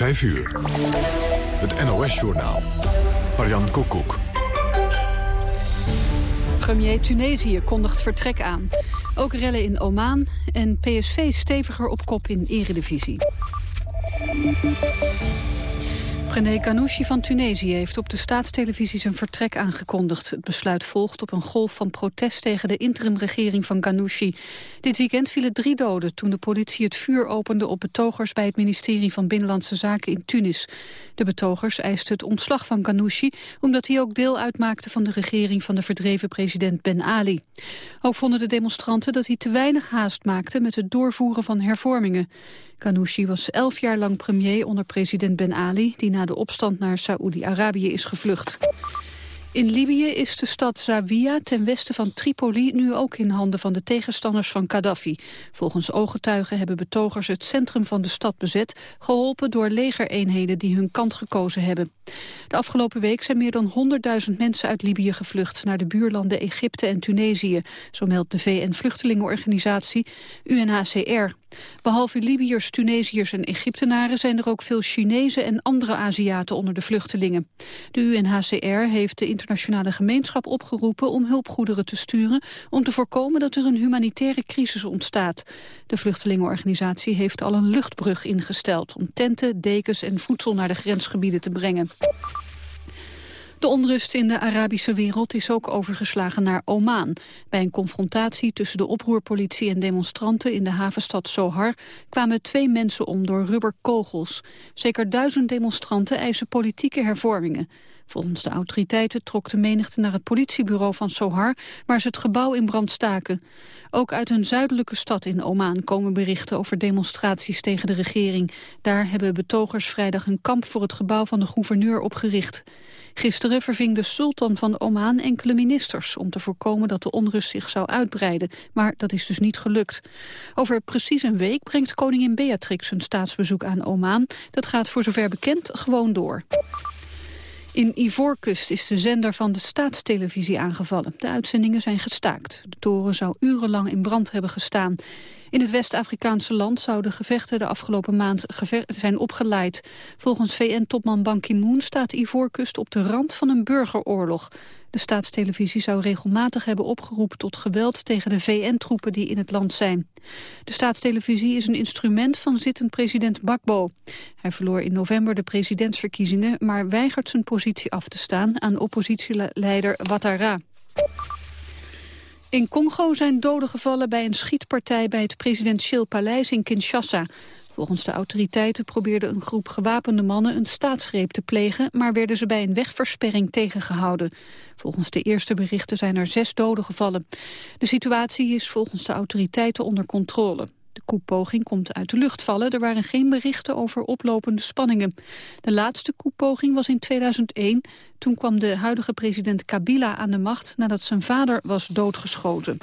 5 uur. Het NOS-journaal. Marian Koekoek. Premier Tunesië kondigt vertrek aan. Ook rellen in Oman en PSV steviger op kop in eredivisie. Premier Ghanouchi van Tunesië heeft op de staatstelevisie zijn vertrek aangekondigd. Het besluit volgt op een golf van protest tegen de interimregering van Ghanouchi. Dit weekend vielen drie doden toen de politie het vuur opende op betogers bij het ministerie van Binnenlandse Zaken in Tunis. De betogers eisten het ontslag van Ghanouchi omdat hij ook deel uitmaakte van de regering van de verdreven president Ben Ali. Ook vonden de demonstranten dat hij te weinig haast maakte met het doorvoeren van hervormingen. Ghanouchi was elf jaar lang premier onder president Ben Ali... die na de opstand naar Saoedi-Arabië is gevlucht. In Libië is de stad Zawiya ten westen van Tripoli nu ook in handen van de tegenstanders van Gaddafi. Volgens ooggetuigen hebben betogers het centrum van de stad bezet, geholpen door legereenheden die hun kant gekozen hebben. De afgelopen week zijn meer dan 100.000 mensen uit Libië gevlucht naar de buurlanden Egypte en Tunesië, zo meldt de VN-vluchtelingenorganisatie UNHCR. Behalve Libiërs, Tunesiërs en Egyptenaren zijn er ook veel Chinezen en andere Aziaten onder de vluchtelingen. De UNHCR heeft de internationale gemeenschap opgeroepen om hulpgoederen te sturen om te voorkomen dat er een humanitaire crisis ontstaat. De vluchtelingenorganisatie heeft al een luchtbrug ingesteld om tenten, dekens en voedsel naar de grensgebieden te brengen. De onrust in de Arabische wereld is ook overgeslagen naar Oman. Bij een confrontatie tussen de oproerpolitie en demonstranten in de havenstad Sohar kwamen twee mensen om door rubberkogels. Zeker duizend demonstranten eisen politieke hervormingen. Volgens de autoriteiten trok de menigte naar het politiebureau van Sohar... waar ze het gebouw in brand staken. Ook uit een zuidelijke stad in Oman komen berichten over demonstraties tegen de regering. Daar hebben betogers vrijdag een kamp voor het gebouw van de gouverneur opgericht. Gisteren verving de sultan van Oman enkele ministers... om te voorkomen dat de onrust zich zou uitbreiden. Maar dat is dus niet gelukt. Over precies een week brengt koningin Beatrix een staatsbezoek aan Oman. Dat gaat voor zover bekend gewoon door. In Ivoorkust is de zender van de staatstelevisie aangevallen. De uitzendingen zijn gestaakt. De toren zou urenlang in brand hebben gestaan. In het West-Afrikaanse land zouden gevechten de afgelopen maand zijn opgeleid. Volgens VN-topman Ban Ki-moon staat Ivoorkust op de rand van een burgeroorlog. De staatstelevisie zou regelmatig hebben opgeroepen tot geweld tegen de VN-troepen die in het land zijn. De staatstelevisie is een instrument van zittend president Bakbo. Hij verloor in november de presidentsverkiezingen, maar weigert zijn positie af te staan aan oppositieleider Ouattara. In Congo zijn doden gevallen bij een schietpartij bij het presidentieel paleis in Kinshasa. Volgens de autoriteiten probeerde een groep gewapende mannen een staatsgreep te plegen, maar werden ze bij een wegversperring tegengehouden. Volgens de eerste berichten zijn er zes doden gevallen. De situatie is volgens de autoriteiten onder controle. De koepoging komt uit de lucht vallen. Er waren geen berichten over oplopende spanningen. De laatste koepoging was in 2001. Toen kwam de huidige president Kabila aan de macht nadat zijn vader was doodgeschoten.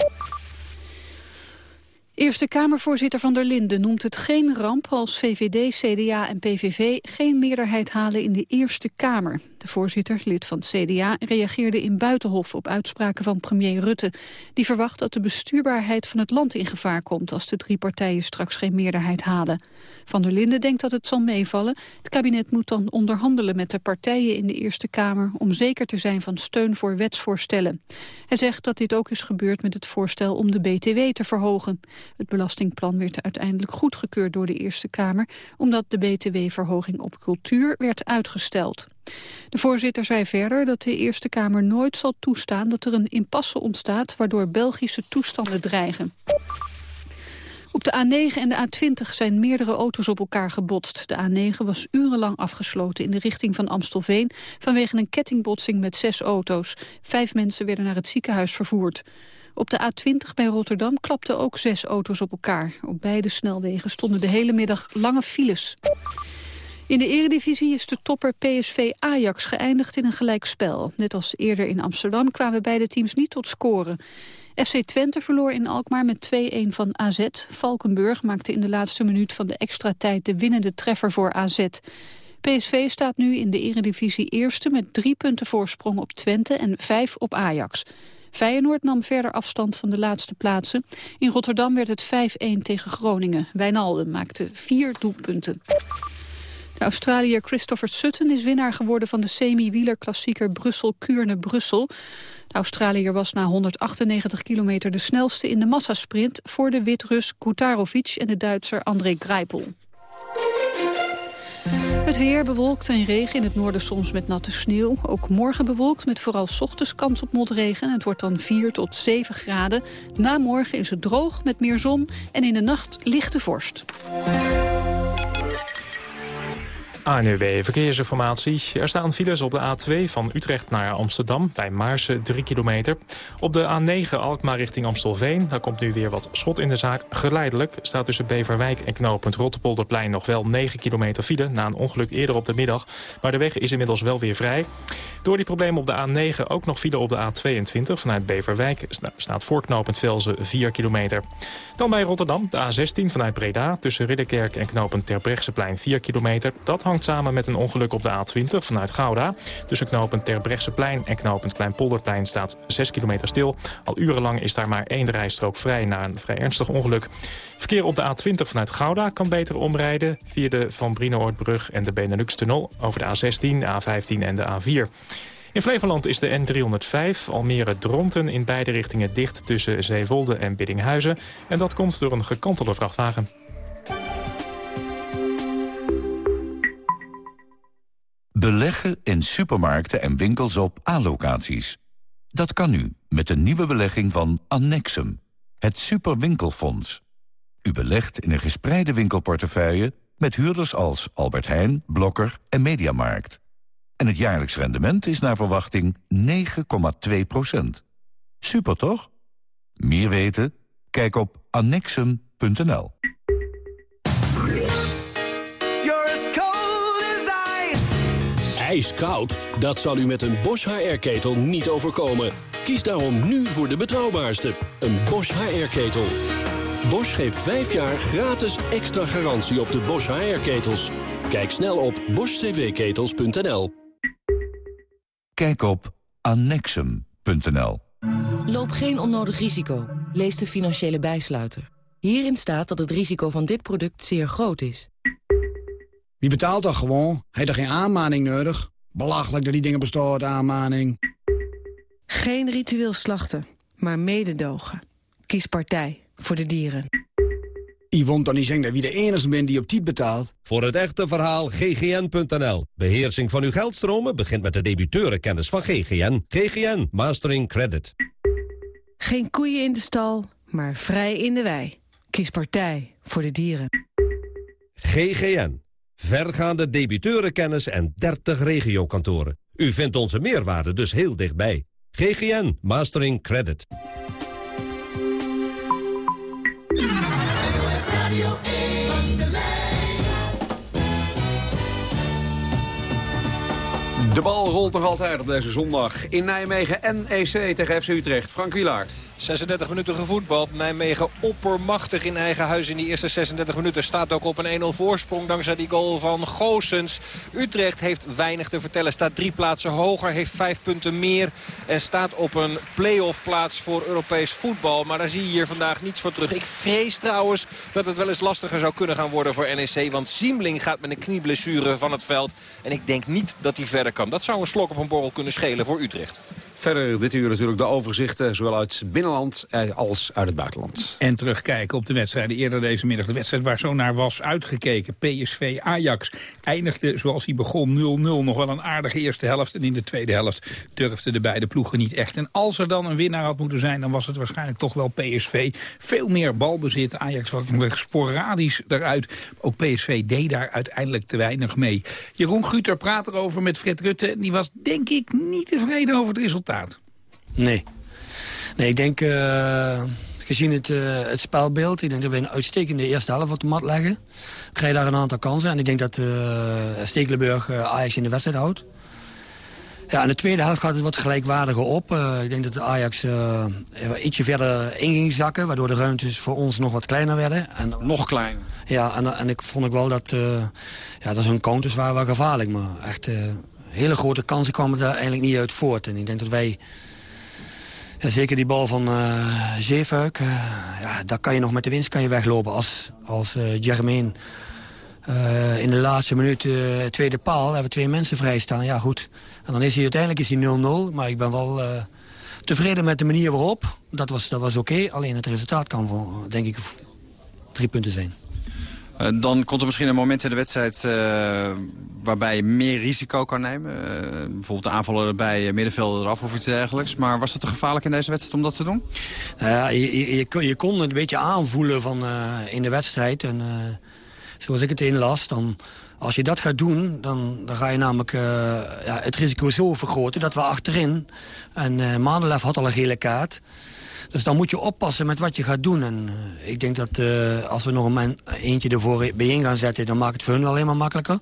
Eerste Kamervoorzitter van der Linden noemt het geen ramp als VVD, CDA en PVV geen meerderheid halen in de Eerste Kamer. De voorzitter, lid van het CDA, reageerde in Buitenhof op uitspraken van premier Rutte. Die verwacht dat de bestuurbaarheid van het land in gevaar komt als de drie partijen straks geen meerderheid halen. Van der Linden denkt dat het zal meevallen. Het kabinet moet dan onderhandelen met de partijen in de Eerste Kamer om zeker te zijn van steun voor wetsvoorstellen. Hij zegt dat dit ook is gebeurd met het voorstel om de BTW te verhogen. Het belastingplan werd uiteindelijk goedgekeurd door de Eerste Kamer... omdat de btw-verhoging op cultuur werd uitgesteld. De voorzitter zei verder dat de Eerste Kamer nooit zal toestaan... dat er een impasse ontstaat waardoor Belgische toestanden dreigen. Op de A9 en de A20 zijn meerdere auto's op elkaar gebotst. De A9 was urenlang afgesloten in de richting van Amstelveen... vanwege een kettingbotsing met zes auto's. Vijf mensen werden naar het ziekenhuis vervoerd. Op de A20 bij Rotterdam klapten ook zes auto's op elkaar. Op beide snelwegen stonden de hele middag lange files. In de eredivisie is de topper PSV Ajax geëindigd in een gelijkspel. Net als eerder in Amsterdam kwamen beide teams niet tot scoren. FC Twente verloor in Alkmaar met 2-1 van AZ. Valkenburg maakte in de laatste minuut van de extra tijd de winnende treffer voor AZ. PSV staat nu in de eredivisie eerste met drie punten voorsprong op Twente en vijf op Ajax. Feyenoord nam verder afstand van de laatste plaatsen. In Rotterdam werd het 5-1 tegen Groningen. Wijnaldum maakte vier doelpunten. De Australiër Christopher Sutton is winnaar geworden van de semi-wielerklassieker Brussel-Kuurne-Brussel. De Australiër was na 198 kilometer de snelste in de massasprint... voor de Wit-Rus Kutarovic en de Duitser André Greipel. Het weer bewolkt en regen in het noorden soms met natte sneeuw. Ook morgen bewolkt met vooral ochtends kans op motregen. Het wordt dan 4 tot 7 graden. Na morgen is het droog met meer zon en in de nacht lichte vorst. ANUW Verkeersinformatie. Er staan files op de A2 van Utrecht naar Amsterdam... bij Maarsen 3 kilometer. Op de A9 Alkmaar richting Amstelveen. Daar komt nu weer wat schot in de zaak. Geleidelijk staat tussen Beverwijk en knooppunt Rottepolderplein... nog wel 9 kilometer file na een ongeluk eerder op de middag. Maar de weg is inmiddels wel weer vrij. Door die problemen op de A9 ook nog file op de A22 vanuit Beverwijk... staat voor knooppunt Velzen 4 kilometer. Dan bij Rotterdam de A16 vanuit Breda... tussen Ridderkerk en knooppunt Terbrechtseplein 4 kilometer. Dat hangt samen met een ongeluk op de A20 vanuit Gouda. Tussen knooppunt Terbrechtseplein en knooppunt Kleinpolderplein staat 6 kilometer stil. Al urenlang is daar maar één rijstrook vrij na een vrij ernstig ongeluk. Verkeer op de A20 vanuit Gouda kan beter omrijden... via de Van Brienoordbrug en de Benelux-tunnel... over de A16, de A15 en de A4. In Flevoland is de N305 Almere-Dronten in beide richtingen dicht... tussen Zeewolde en Biddinghuizen. En dat komt door een gekantelde vrachtwagen. Beleggen in supermarkten en winkels op A-locaties. Dat kan nu met een nieuwe belegging van Annexum, het Superwinkelfonds. U belegt in een gespreide winkelportefeuille met huurders als Albert Heijn, Blokker en Mediamarkt. En het jaarlijks rendement is naar verwachting 9,2% Super toch? Meer weten? Kijk op annexum.nl. ijskoud? Dat zal u met een Bosch HR-ketel niet overkomen. Kies daarom nu voor de betrouwbaarste, een Bosch HR-ketel. Bosch geeft 5 jaar gratis extra garantie op de Bosch HR-ketels. Kijk snel op boschcvketels.nl. Kijk op annexum.nl. Loop geen onnodig risico. Lees de financiële bijsluiter. Hierin staat dat het risico van dit product zeer groot is. Wie betaalt dat gewoon? Heeft er geen aanmaning nodig? Belachelijk dat die dingen bestaan, aanmaning. Geen ritueel slachten, maar mededogen. Kies partij voor de dieren. Yvonne dan niet zeggen dat wie de enige bent die op tijd betaalt. Voor het echte verhaal ggn.nl. Beheersing van uw geldstromen begint met de debiteurenkennis van GGN. GGN Mastering Credit. Geen koeien in de stal, maar vrij in de wei. Kies partij voor de dieren. GGN vergaande debiteurenkennis en 30 regiokantoren. U vindt onze meerwaarde dus heel dichtbij. GGN Mastering Credit. De bal rolt nog altijd op deze zondag. In Nijmegen NEC tegen FC Utrecht. Frank Wielaert. 36 minuten gevoetbald. Nijmegen oppermachtig in eigen huis in die eerste 36 minuten. Staat ook op een 1-0 voorsprong dankzij die goal van Goosens. Utrecht heeft weinig te vertellen. Staat drie plaatsen hoger, heeft vijf punten meer. En staat op een play-off plaats voor Europees voetbal. Maar daar zie je hier vandaag niets voor terug. Ik vrees trouwens dat het wel eens lastiger zou kunnen gaan worden voor NEC. Want Siemling gaat met een knieblessure van het veld. En ik denk niet dat hij verder kan. Dat zou een slok op een borrel kunnen schelen voor Utrecht. Verder dit uur natuurlijk de overzichten, zowel uit binnenland eh, als uit het buitenland. En terugkijken op de wedstrijden eerder deze middag. De wedstrijd waar zo naar was uitgekeken. PSV Ajax eindigde zoals hij begon 0-0. Nog wel een aardige eerste helft. En in de tweede helft durfden de beide ploegen niet echt. En als er dan een winnaar had moeten zijn, dan was het waarschijnlijk toch wel PSV. Veel meer balbezit. Ajax was sporadisch eruit. Ook PSV deed daar uiteindelijk te weinig mee. Jeroen Guter praat erover met Fred Rutte. Die was denk ik niet tevreden over het resultaat. Nee. Nee, ik denk, uh, gezien het, uh, het spelbeeld... ik denk dat we een uitstekende eerste helft op de mat leggen. We krijgen daar een aantal kansen. En ik denk dat uh, Stekelenburg Ajax in de wedstrijd houdt. Ja, in de tweede helft gaat het wat gelijkwaardiger op. ik denk dat de Ajax ietsje verder in ging zakken... waardoor de ruimtes voor ons nog wat kleiner werden. En, nog kleiner? Ja, en, en ik vond ook wel dat, ja, dat hun counters waren wel gevaarlijk. Maar echt hele grote kansen kwamen er eigenlijk niet uit voort. En ik denk dat wij... Zeker die bal van uh, Zeefuik, uh, ja, daar kan je nog met de winst kan je weglopen. Als, als uh, Jermaine in de laatste minuut, tweede paal, hebben we twee mensen vrijstaan. Ja, goed. En dan is hij uiteindelijk is hij 0-0. Maar ik ben wel tevreden met de manier waarop. Dat was, dat was oké. Alleen het resultaat kan, denk ik, drie punten zijn. Uh, dan komt er misschien een moment in de wedstrijd uh, waarbij je meer risico kan nemen. Uh, bijvoorbeeld de aanvallen bij middenvelden eraf of iets dergelijks. Maar was het te gevaarlijk in deze wedstrijd om dat te doen? Nou ja, je, je, kon het een beetje aanvoelen van, in de wedstrijd. En zoals ik het inlas, dan... Als je dat gaat doen, dan, dan ga je namelijk ja, het risico zo vergroten... dat we achterin, en Madelef had al een gele kaart... Dus dan moet je oppassen met wat je gaat doen. En uh, ik denk dat uh, als we nog een eentje ervoor bijeen gaan zetten... dan maakt het voor hun alleen maar makkelijker.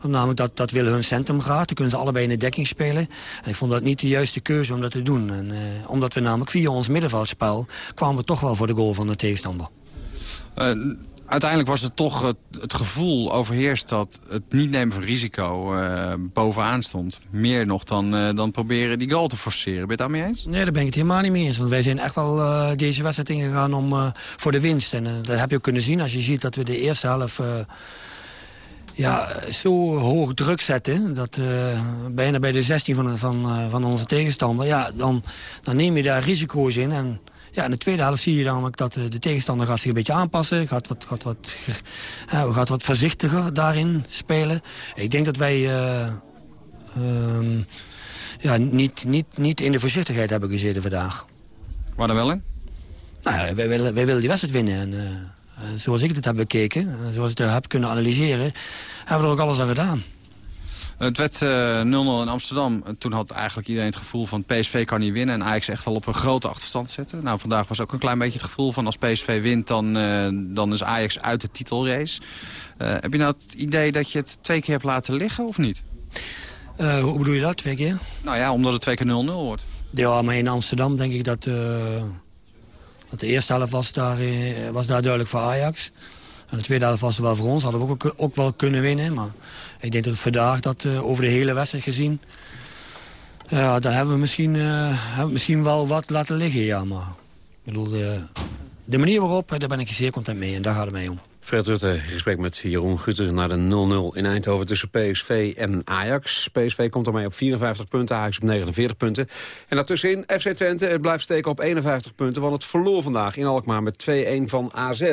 Want namelijk dat, dat willen hun centrum graag. Dan kunnen ze allebei in de dekking spelen. En ik vond dat niet de juiste keuze om dat te doen. En, uh, omdat we namelijk via ons middenveldspel... kwamen we toch wel voor de goal van de tegenstander uiteindelijk was het toch het, gevoel overheerst dat het niet nemen van risico uh, bovenaan stond. Meer nog dan, uh, dan proberen die goal te forceren. Ben je het daarmee eens? Nee, daar ben ik het helemaal niet mee eens. Want wij zijn echt wel uh, deze wedstrijd ingegaan om, voor de winst. En dat heb je ook kunnen zien als je ziet dat we de eerste helft... ja, zo hoog druk zetten, dat bijna bij de 16 van, van, van onze tegenstander... Ja, dan, dan neem je daar risico's in en ja, in de tweede helft zie je namelijk dat de tegenstander gaat zich een beetje aanpassen. Gaat wat, gaat wat, uh, gaat wat voorzichtiger daarin spelen. Ik denk dat wij uh, um, ja, niet, niet, niet in de voorzichtigheid hebben gezeten vandaag. Waar dan wel in? Nou, ja, wij, willen, wij willen die wedstrijd winnen. En, uh, zoals ik het heb bekeken, zoals ik het heb kunnen analyseren... hebben we er ook alles aan gedaan. Het werd 0-0 uh, in Amsterdam. Toen had eigenlijk iedereen het gevoel van PSV kan niet winnen. En Ajax echt al op een grote achterstand zetten. Nou, vandaag was ook een klein beetje het gevoel van als PSV wint... dan, uh, dan is Ajax uit de titelrace. Uh, heb je nou het idee dat je het twee keer hebt laten liggen of niet? hoe bedoel je dat, twee keer? Nou ja, omdat het twee keer 0-0 wordt. Ja, maar in Amsterdam denk ik dat, dat de eerste helft was daar, was daar duidelijk voor Ajax. En de tweede helft was wel voor ons. Hadden we ook, ook wel kunnen winnen. Maar ik denk dat vandaag dat uh, over de hele wedstrijd gezien... Ja, dan hebben we misschien, uh, hebben misschien wel wat laten liggen, ja. Maar ik bedoel, de, de manier waarop, daar ben ik zeer content mee. En daar gaat het mee om. Fred Rutte in gesprek met Jeroen Gutter naar de 0-0 in Eindhoven tussen PSV en Ajax. PSV komt ermee op 54 punten, Ajax op 49 punten. En daartussenin FC Twente blijft steken op 51 punten, want het verloor vandaag in Alkmaar met 2-1 van AZ.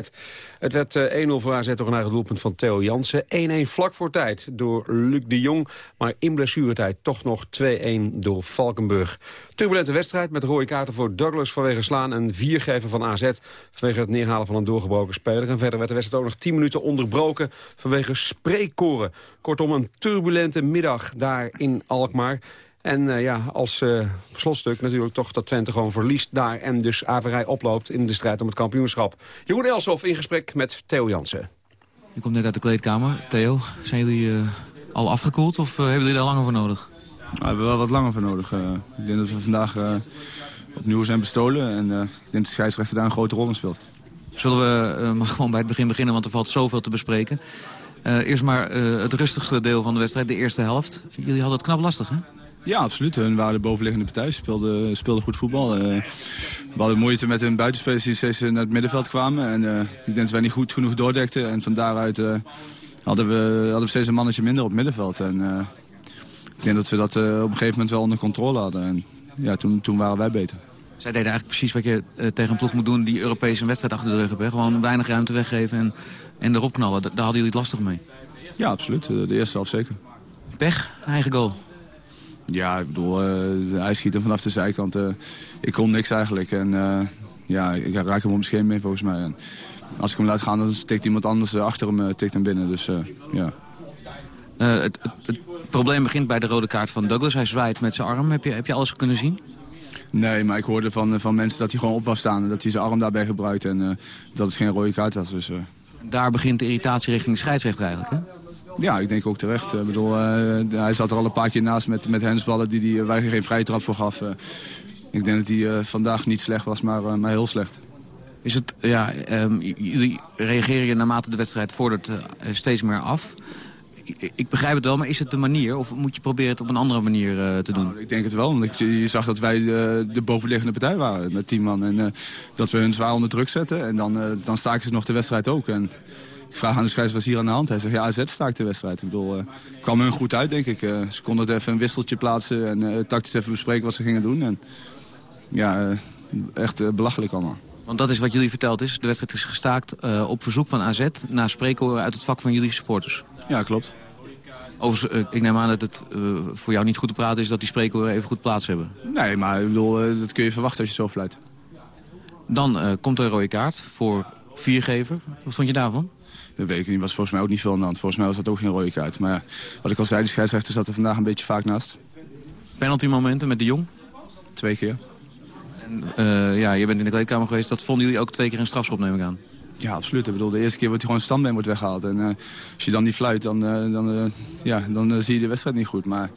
Het werd 1-0 eh, voor AZ door een eigen doelpunt van Theo Jansen. 1-1 vlak voor tijd door Luc de Jong, maar in blessuretijd toch nog 2-1 door Valkenburg. Turbulente wedstrijd met rode kaarten voor Douglas vanwege slaan en viergever van AZ vanwege het neerhalen van een doorgebroken speler. En verder werd de wedstrijd ook nog 10 minuten onderbroken vanwege spreekkoren. Kortom, een turbulente middag daar in Alkmaar. En uh, ja, als uh, slotstuk natuurlijk toch dat Twente gewoon verliest daar... en dus averij oploopt in de strijd om het kampioenschap. Jeroen Elsof in gesprek met Theo Jansen. Je komt net uit de kleedkamer. Theo, zijn jullie uh, al afgekoeld of hebben jullie daar langer voor nodig? Nou, we hebben wel wat langer voor nodig. ik denk dat we vandaag opnieuw zijn bestolen. En ik denk dat de scheidsrechter daar een grote rol in speelt. Zullen we uh, maar gewoon bij het begin beginnen, want er valt zoveel te bespreken. Uh, eerst maar uh, het rustigste deel van de wedstrijd, de eerste helft. Jullie hadden het knap lastig, hè? Ja, absoluut. Hun waren de bovenliggende partij. Ze speelden, speelden goed voetbal. we hadden moeite met hun buitenspelers die steeds naar het middenveld kwamen. En ik denk dat wij niet goed genoeg doordekten. En van daaruit hadden, we, hadden we steeds een mannetje minder op het middenveld. En ik denk dat we dat op een gegeven moment wel onder controle hadden. En ja, toen, toen waren wij beter. Zij deden eigenlijk precies wat je uh, tegen een ploeg moet doen... die Europese wedstrijd achter de rug hebben. Gewoon weinig ruimte weggeven en, en erop knallen. Daar hadden jullie het lastig mee. Ja, absoluut. De eerste helft zeker. Pech, eigen goal. Ja, ik bedoel, uh, hij schiet hem vanaf de zijkant. Uh, ik kon niks eigenlijk. En ja, ik raak hem op mijn scheen mee volgens mij. En als ik hem laat gaan, dan tikt iemand anders achter hem tikt hem binnen. Dus ja. Het, het, het, probleem begint bij de rode kaart van Douglas. Hij zwaait met zijn arm. Heb je, heb je alles kunnen zien? Nee, maar ik hoorde van, van mensen dat hij gewoon op was staan. En dat hij zijn arm daarbij gebruikte en dat het geen rode kaart was. Dus. Daar begint de irritatie richting de scheidsrechter eigenlijk, hè? Ja, ik denk ook terecht. Ik bedoel, uh, hij zat er al een paar keer naast met, met hensballen die, die, waar hij geen vrije trap voor gaf. ik denk dat hij vandaag niet slecht was, maar, maar heel slecht. Is het, ja, um, jullie reageren naarmate de wedstrijd vordert steeds meer af ik begrijp het wel, maar is het de manier? Of moet je proberen het op een andere manier uh, te doen? Nou, ik denk het wel, want ik, je zag dat wij de, de bovenliggende partij waren met tien man. En uh, dat we hun zwaar onder druk zetten. En dan, dan staken ze nog de wedstrijd ook. En Ik vraag aan de scheids, wat hier aan de hand? Hij zegt, ja, AZ staakt de wedstrijd. Ik bedoel, uh, kwam hun goed uit, denk ik. Uh, ze konden het even een wisseltje plaatsen en uh, tactisch even bespreken wat ze gingen doen. En, ja, echt belachelijk allemaal. Want dat is wat jullie verteld is. De wedstrijd is gestaakt op verzoek van AZ... na spreekhoren uit het vak van jullie supporters. Ja, klopt. Overigens, ik neem aan dat het voor jou niet goed te praten is... dat die spreekhoren even goed plaats hebben. Nee, maar ik bedoel, dat kun je verwachten als je zo fluit. Dan komt er een rode kaart voor viergever. Wat vond je daarvan? Dat weet ik niet. was volgens mij ook niet veel aan de hand. Volgens mij was dat ook geen rode kaart. Maar wat ik al zei, de scheidsrechter zat er vandaag een beetje vaak naast. Penalty momenten met de Jong? Twee keer. En, uh, ja, je bent in de kleedkamer geweest. Dat vonden jullie ook twee keer een strafschop, neem ik aan? Ja, absoluut. Ik bedoel, de eerste keer wordt hij gewoon standbeen wordt weggehaald. En uh, als je dan niet fluit, dan, uh, dan, ja, dan zie je de wedstrijd niet goed. Maar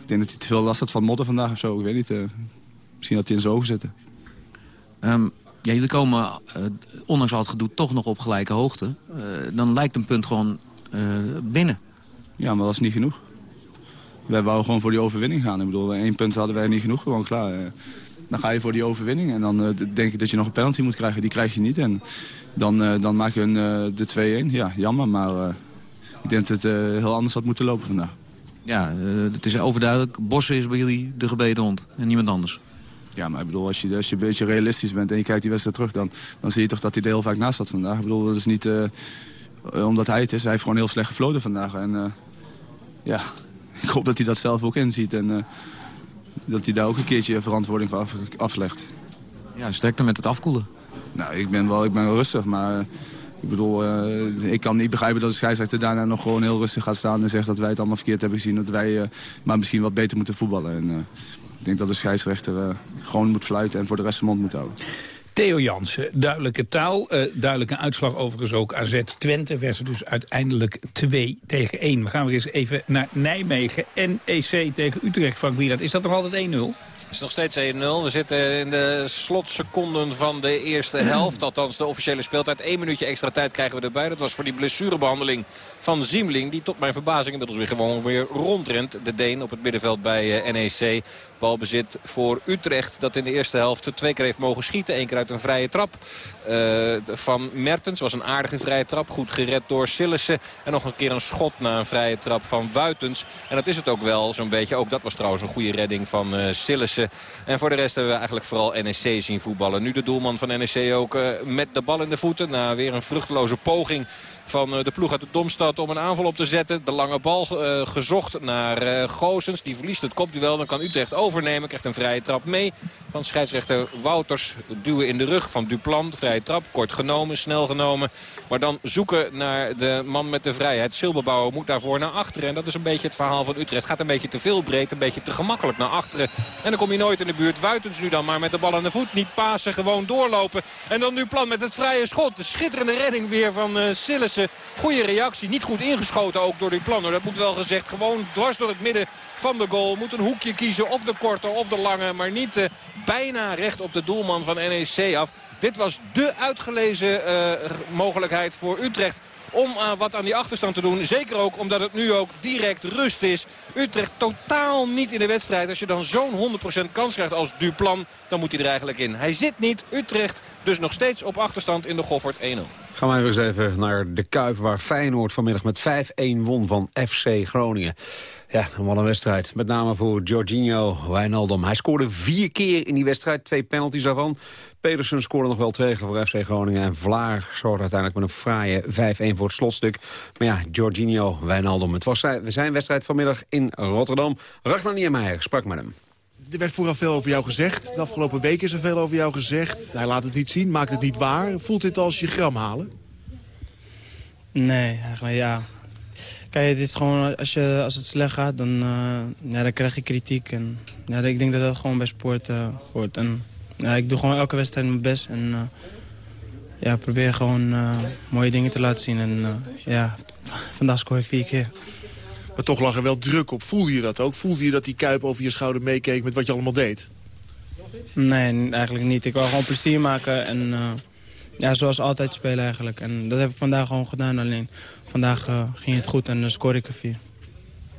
ik denk dat hij te veel last had van modder vandaag of zo. Ik weet niet. misschien had hij in zijn ogen zitten. Um, ja, jullie komen, uh, ondanks al het gedoe, toch nog op gelijke hoogte. Uh, dan lijkt een punt gewoon binnen. Ja, maar dat is niet genoeg. Wij wouden gewoon voor die overwinning gaan. Ik bedoel, één punt hadden wij niet genoeg, gewoon klaar. dan ga je voor die overwinning en dan denk ik dat je nog een penalty moet krijgen. Die krijg je niet en dan, dan maak je een, de 2-1. Ja, jammer, maar ik denk dat het heel anders had moeten lopen vandaag. Ja, het is overduidelijk. Bossen is bij jullie de gebeden hond en niemand anders. Ja, maar ik bedoel, als je, als je een beetje realistisch bent en je kijkt die wedstrijd terug... dan, dan zie je toch dat hij er heel vaak naast zat vandaag. Ik bedoel, dat is niet uh, omdat hij het is. Hij heeft gewoon heel slecht gefloten vandaag. En uh, ja, ik hoop dat hij dat zelf ook inziet. En uh, dat hij daar ook een keertje verantwoording voor af, aflegt. Ja, sterkte met het afkoelen. Nou, ik ben wel, ik ben wel rustig, maar... Ik bedoel, uh, ik kan niet begrijpen dat de scheidsrechter daarna nog gewoon heel rustig gaat staan... en zegt dat wij het allemaal verkeerd hebben gezien. Dat wij uh, maar misschien wat beter moeten voetballen. En, uh, ik denk dat de scheidsrechter uh, gewoon moet fluiten en voor de rest zijn mond moet houden. Theo Jansen, duidelijke taal, uh, duidelijke uitslag overigens ook AZ Twente versus dus uiteindelijk 2 tegen 1. We gaan weer eens even naar Nijmegen. NEC tegen Utrecht, Frank Wieland. Is dat nog altijd 1-0? Is nog steeds 1-0. We zitten in de slotseconden van de eerste helft. Althans de officiële speeltijd. Eén minuutje extra tijd krijgen we erbij. Dat was voor die blessurebehandeling van Ziemling. Die tot mijn verbazing inmiddels weer gewoon weer rondrent. De Deen op het middenveld bij eh, NEC. Balbezit voor Utrecht. Dat in de eerste helft twee keer heeft mogen schieten. Eén keer uit een vrije trap uh, van Mertens. Was een aardige vrije trap. Goed gered door Sillissen. En nog een keer een schot na een vrije trap van Wuitens. En dat is het ook wel zo'n beetje. Ook dat was trouwens een goede redding van uh, En voor de rest hebben we eigenlijk vooral NEC zien voetballen. Nu de doelman van NEC ook uh, met de bal in de voeten. Na weer een vruchteloze poging van eh, de ploeg uit de Domstad om een aanval op te zetten. De lange bal uh, gezocht naar uh, Goosens. Die verliest het kopduel. Dan kan Utrecht overnemen. Krijgt een vrije trap mee van scheidsrechter Wouters. Duwen in de rug van Duplan. Vrije trap. Kort genomen. Snel genomen. Maar dan zoeken naar de man met de vrijheid. Silberbouwer moet daarvoor naar achteren. En dat is een beetje het verhaal van Utrecht. Gaat een beetje te veel breed. Een beetje te gemakkelijk naar achteren. En dan kom je nooit in de buurt. Wuitens nu dan maar met de bal aan de voet. Niet pasen. Gewoon doorlopen. En dan Duplan met het vrije schot. De schitterende redding weer van uh, Sillis Goede reactie. Niet goed ingeschoten ook door die planner. Dat moet wel gezegd. Gewoon dwars door het midden van de goal. Moet een hoekje kiezen. Of de korte of de lange. Maar niet uh, bijna recht op de doelman van NEC af. Dit was de uitgelezen uh, mogelijkheid voor Utrecht om uh, wat aan die achterstand te doen. Zeker ook omdat het nu ook direct rust is. Utrecht totaal niet in de wedstrijd. Als je dan zo'n 100% kans krijgt als Duplan, dan moet hij er eigenlijk in. Hij zit niet. Utrecht dus nog steeds op achterstand in de Goffert 1-0. Gaan wij eens even naar de Kuip waar Feyenoord vanmiddag met 5-1 won van FC Groningen. Ja, wat een wedstrijd. Met name voor Jorginho Wijnaldum. Hij scoorde vier keer in die wedstrijd, twee penalties daarvan. Pedersen scoorde nog wel twee voor FC Groningen. En Vlaar zorgde uiteindelijk met een fraaie 5-1 voor het slotstuk. Maar ja, Jorginho Wijnaldum. Het was zijn wedstrijd vanmiddag in Rotterdam. Ragnar Niemeyer sprak met hem. Er werd vooral veel over jou gezegd. De afgelopen weken is er veel over jou gezegd. Hij laat het niet zien, maakt het niet waar. Voelt dit als je gram halen? Nee, eigenlijk ja. Kijk, het is gewoon, als, je, als het slecht gaat, dan, uh, ja, dan krijg je kritiek. En, ja, ik denk dat dat gewoon bij sport uh, hoort. En, ja, ik doe gewoon elke wedstrijd mijn best. En uh, ja, probeer gewoon mooie dingen te laten zien. En ja, vandaag scoor ik vier keer. Maar toch lag er wel druk op. Voelde je dat ook? Voelde je dat die Kuip over je schouder meekeek met wat je allemaal deed? Nee, eigenlijk niet. Ik wou gewoon plezier maken en uh, ja, zoals altijd spelen eigenlijk. En dat heb ik vandaag gewoon gedaan. Alleen vandaag uh, ging het goed en dan scoorde ik er vier.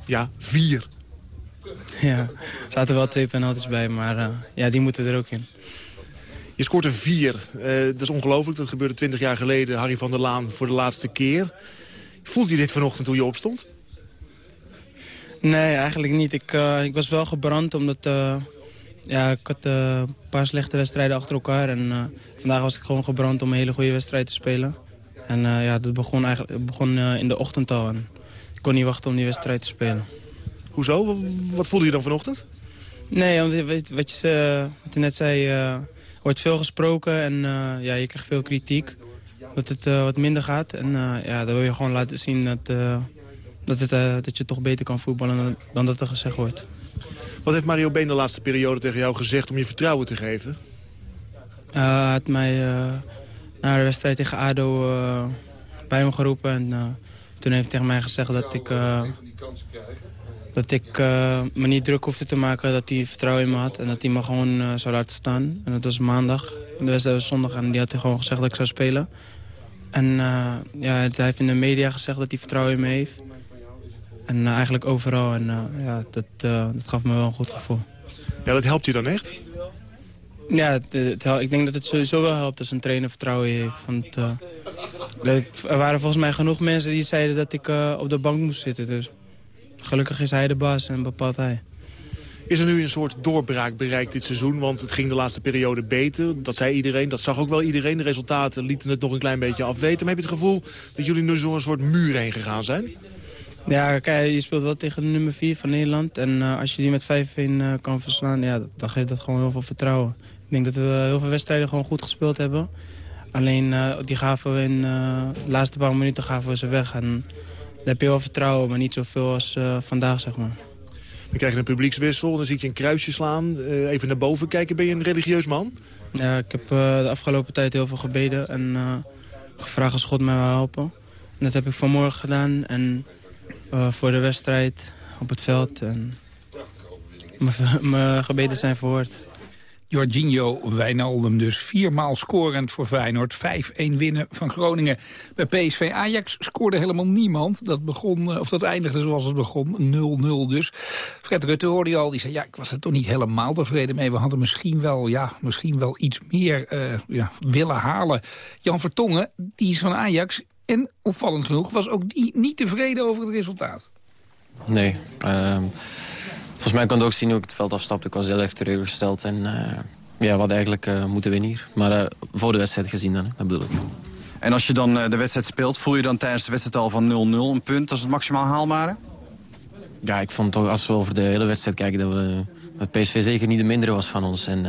Ja, vier? Ja, er zaten wel twee penalties bij, maar uh, ja, die moeten er ook in. Je scoort er vier. dat is ongelooflijk. Dat gebeurde 20 jaar geleden. Harry van der Laan voor de laatste keer. Voelt je dit vanochtend toen je opstond? Nee, eigenlijk niet. Ik, ik was wel gebrand omdat... ja, ik had een paar slechte wedstrijden achter elkaar. En vandaag was ik gewoon gebrand om een hele goede wedstrijd te spelen. En ja, dat begon, eigenlijk, begon in de ochtend al. En ik kon niet wachten om die wedstrijd te spelen. Hoezo? Wat voelde je dan vanochtend? Nee, want weet, wat, je, wat je net zei, uh, wordt veel gesproken en ja, je krijgt veel kritiek. Dat het wat minder gaat. En ja, dan wil je gewoon laten zien dat, dat, het, dat je toch beter kan voetballen dan, dan dat er gezegd wordt. Wat heeft Mario Been de laatste periode tegen jou gezegd om je vertrouwen te geven? hij had mij na de wedstrijd tegen ADO bij me geroepen. En toen heeft hij tegen mij gezegd dat ik dat ik me niet druk hoefde te maken, dat hij vertrouwen in me had. En dat hij me gewoon zou laten staan. En dat was maandag. De wedstrijd was zondag en die had hij gewoon gezegd dat ik zou spelen. En ja, hij heeft in de media gezegd dat hij vertrouwen in me heeft. En eigenlijk overal. En ja, dat, dat gaf me wel een goed gevoel. Ja, dat helpt je dan echt? Ja, het, het, ik denk dat het sowieso wel helpt als een trainer vertrouwen heeft. Want er waren volgens mij genoeg mensen die zeiden dat ik op de bank moest zitten. Dus gelukkig is hij de baas en bepaalt hij. Is er nu een soort doorbraak bereikt dit seizoen? Want het ging de laatste periode beter. Dat zei iedereen. Dat zag ook wel iedereen. De resultaten lieten het nog een klein beetje afweten. Maar heb je het gevoel dat jullie nu zo'n soort muur heen gegaan zijn? Ja, kijk, je speelt wel tegen de nummer 4 van Nederland. En uh, als je die met 5-1 uh, kan verslaan, ja, dan geeft dat gewoon heel veel vertrouwen. Ik denk dat we heel veel wedstrijden gewoon goed gespeeld hebben. Alleen uh, die gaven we in de laatste paar minuten gaven we ze weg. En dan heb je wel vertrouwen, maar niet zoveel als vandaag, zeg maar. Dan krijg je een publiekswissel, dan zie je een kruisje slaan. Even naar boven kijken, ben je een religieus man? Ja, ik heb de afgelopen tijd heel veel gebeden en gevraagd als God mij wil helpen. En dat heb ik vanmorgen gedaan en voor de wedstrijd op het veld. En mijn gebeden zijn verhoord. Jorginho Wijnaldum dus viermaal scorend voor Feyenoord. 5-1 winnen van Groningen. Bij PSV Ajax scoorde helemaal niemand. Dat, begon, eh, of dat eindigde zoals het begon, 0-0 dus. Fred Rutte hoorde je al, die zei... ja, ik was er toch niet helemaal tevreden mee. We hadden misschien wel, ja, misschien wel iets meer uh, ja, willen halen. Jan Vertongen, die is van Ajax... en opvallend genoeg was ook die niet tevreden over het resultaat. Nee, uh... Volgens mij kan je ook zien hoe ik het veld afstapte. Ik was heel erg teleurgesteld. En uh, ja, wat eigenlijk uh, moeten winnen hier. Maar uh, voor de wedstrijd gezien dan, dat bedoel ik. En als je dan de wedstrijd speelt, voel je dan tijdens de wedstrijd al van 0-0 een punt? Dat is het maximaal haalbare? Ja, ik vond toch, als we over de hele wedstrijd kijken... dat, we, dat PSV zeker niet de mindere was van ons. En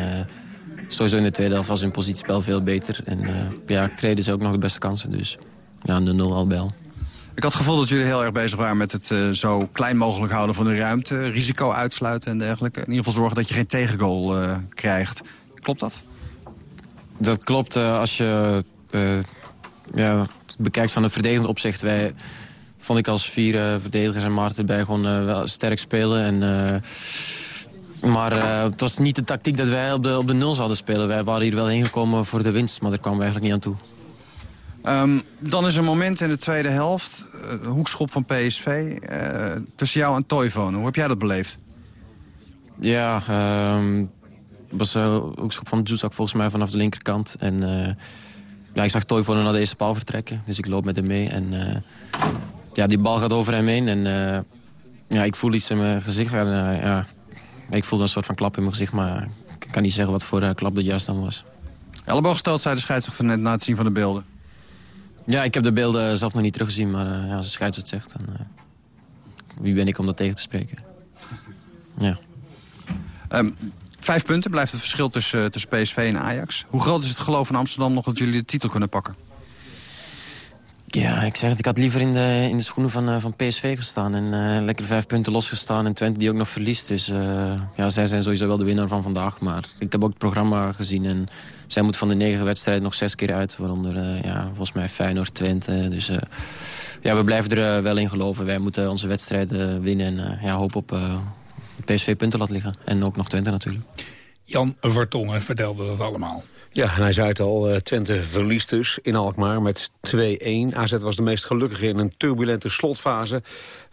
sowieso in de tweede helft was hun positiespel veel beter. En ja, kregen ze ook nog de beste kansen. Dus ja, de 0 al bij al. Ik had het gevoel dat jullie heel erg bezig waren met het uh, zo klein mogelijk houden van de ruimte. Risico uitsluiten en dergelijke. In ieder geval zorgen dat je geen tegengoal uh, krijgt. Klopt dat? Dat klopt uh, als je ja, bekijkt van het verdedigend opzicht. Wij, vond ik als vier verdedigers en Maarten erbij gewoon wel sterk spelen. En, maar het was niet de tactiek dat wij op de, op de nul zouden spelen. Wij waren hier wel ingekomen voor de winst, maar daar kwamen we eigenlijk niet aan toe. Um, dan is er een moment in de tweede helft, uh, hoekschop van PSV, uh, tussen jou en Toivonen. Hoe heb jij dat beleefd? Ja, um, was een hoekschop van Zuzak volgens mij vanaf de linkerkant. En uh, ja, ik zag Toivonen naar deze paal vertrekken, dus ik loop met hem mee. En ja, die bal gaat over hem heen en ja, ik voel iets in mijn gezicht. En, ja, ik voelde een soort van klap in mijn gezicht, maar ik kan niet zeggen wat voor klap dat juist dan was. Elleboog gesteld, zei de scheidsrechter net na het zien van de beelden. Ja, ik heb de beelden zelf nog niet teruggezien, maar uh, ja, als de scheids het zegt, dan, uh, wie ben ik om dat tegen te spreken? Ja. Um, vijf punten blijft het verschil tussen, uh, tussen PSV en Ajax. Hoe groot is het geloof in Amsterdam nog dat jullie de titel kunnen pakken? Ja, ik zeg het, ik had liever in de, in de schoenen van, van PSV gestaan. En lekker vijf punten losgestaan en Twente die ook nog verliest. Dus ja, zij zijn sowieso wel de winnaar van vandaag. Maar ik heb ook het programma gezien en zij moet van de negen wedstrijden nog zes keer uit. Waaronder uh, ja, volgens mij Feyenoord, Twente. Dus uh, ja, we blijven er uh, wel in geloven. Wij moeten onze wedstrijden winnen. En ja, hoop op PSV punten laten liggen. En ook nog Twente natuurlijk. Jan Vertongen vertelde dat allemaal. Ja, en hij zei het al, uh, Twente verliest dus in Alkmaar met 2-1. AZ was de meest gelukkige in een turbulente slotfase...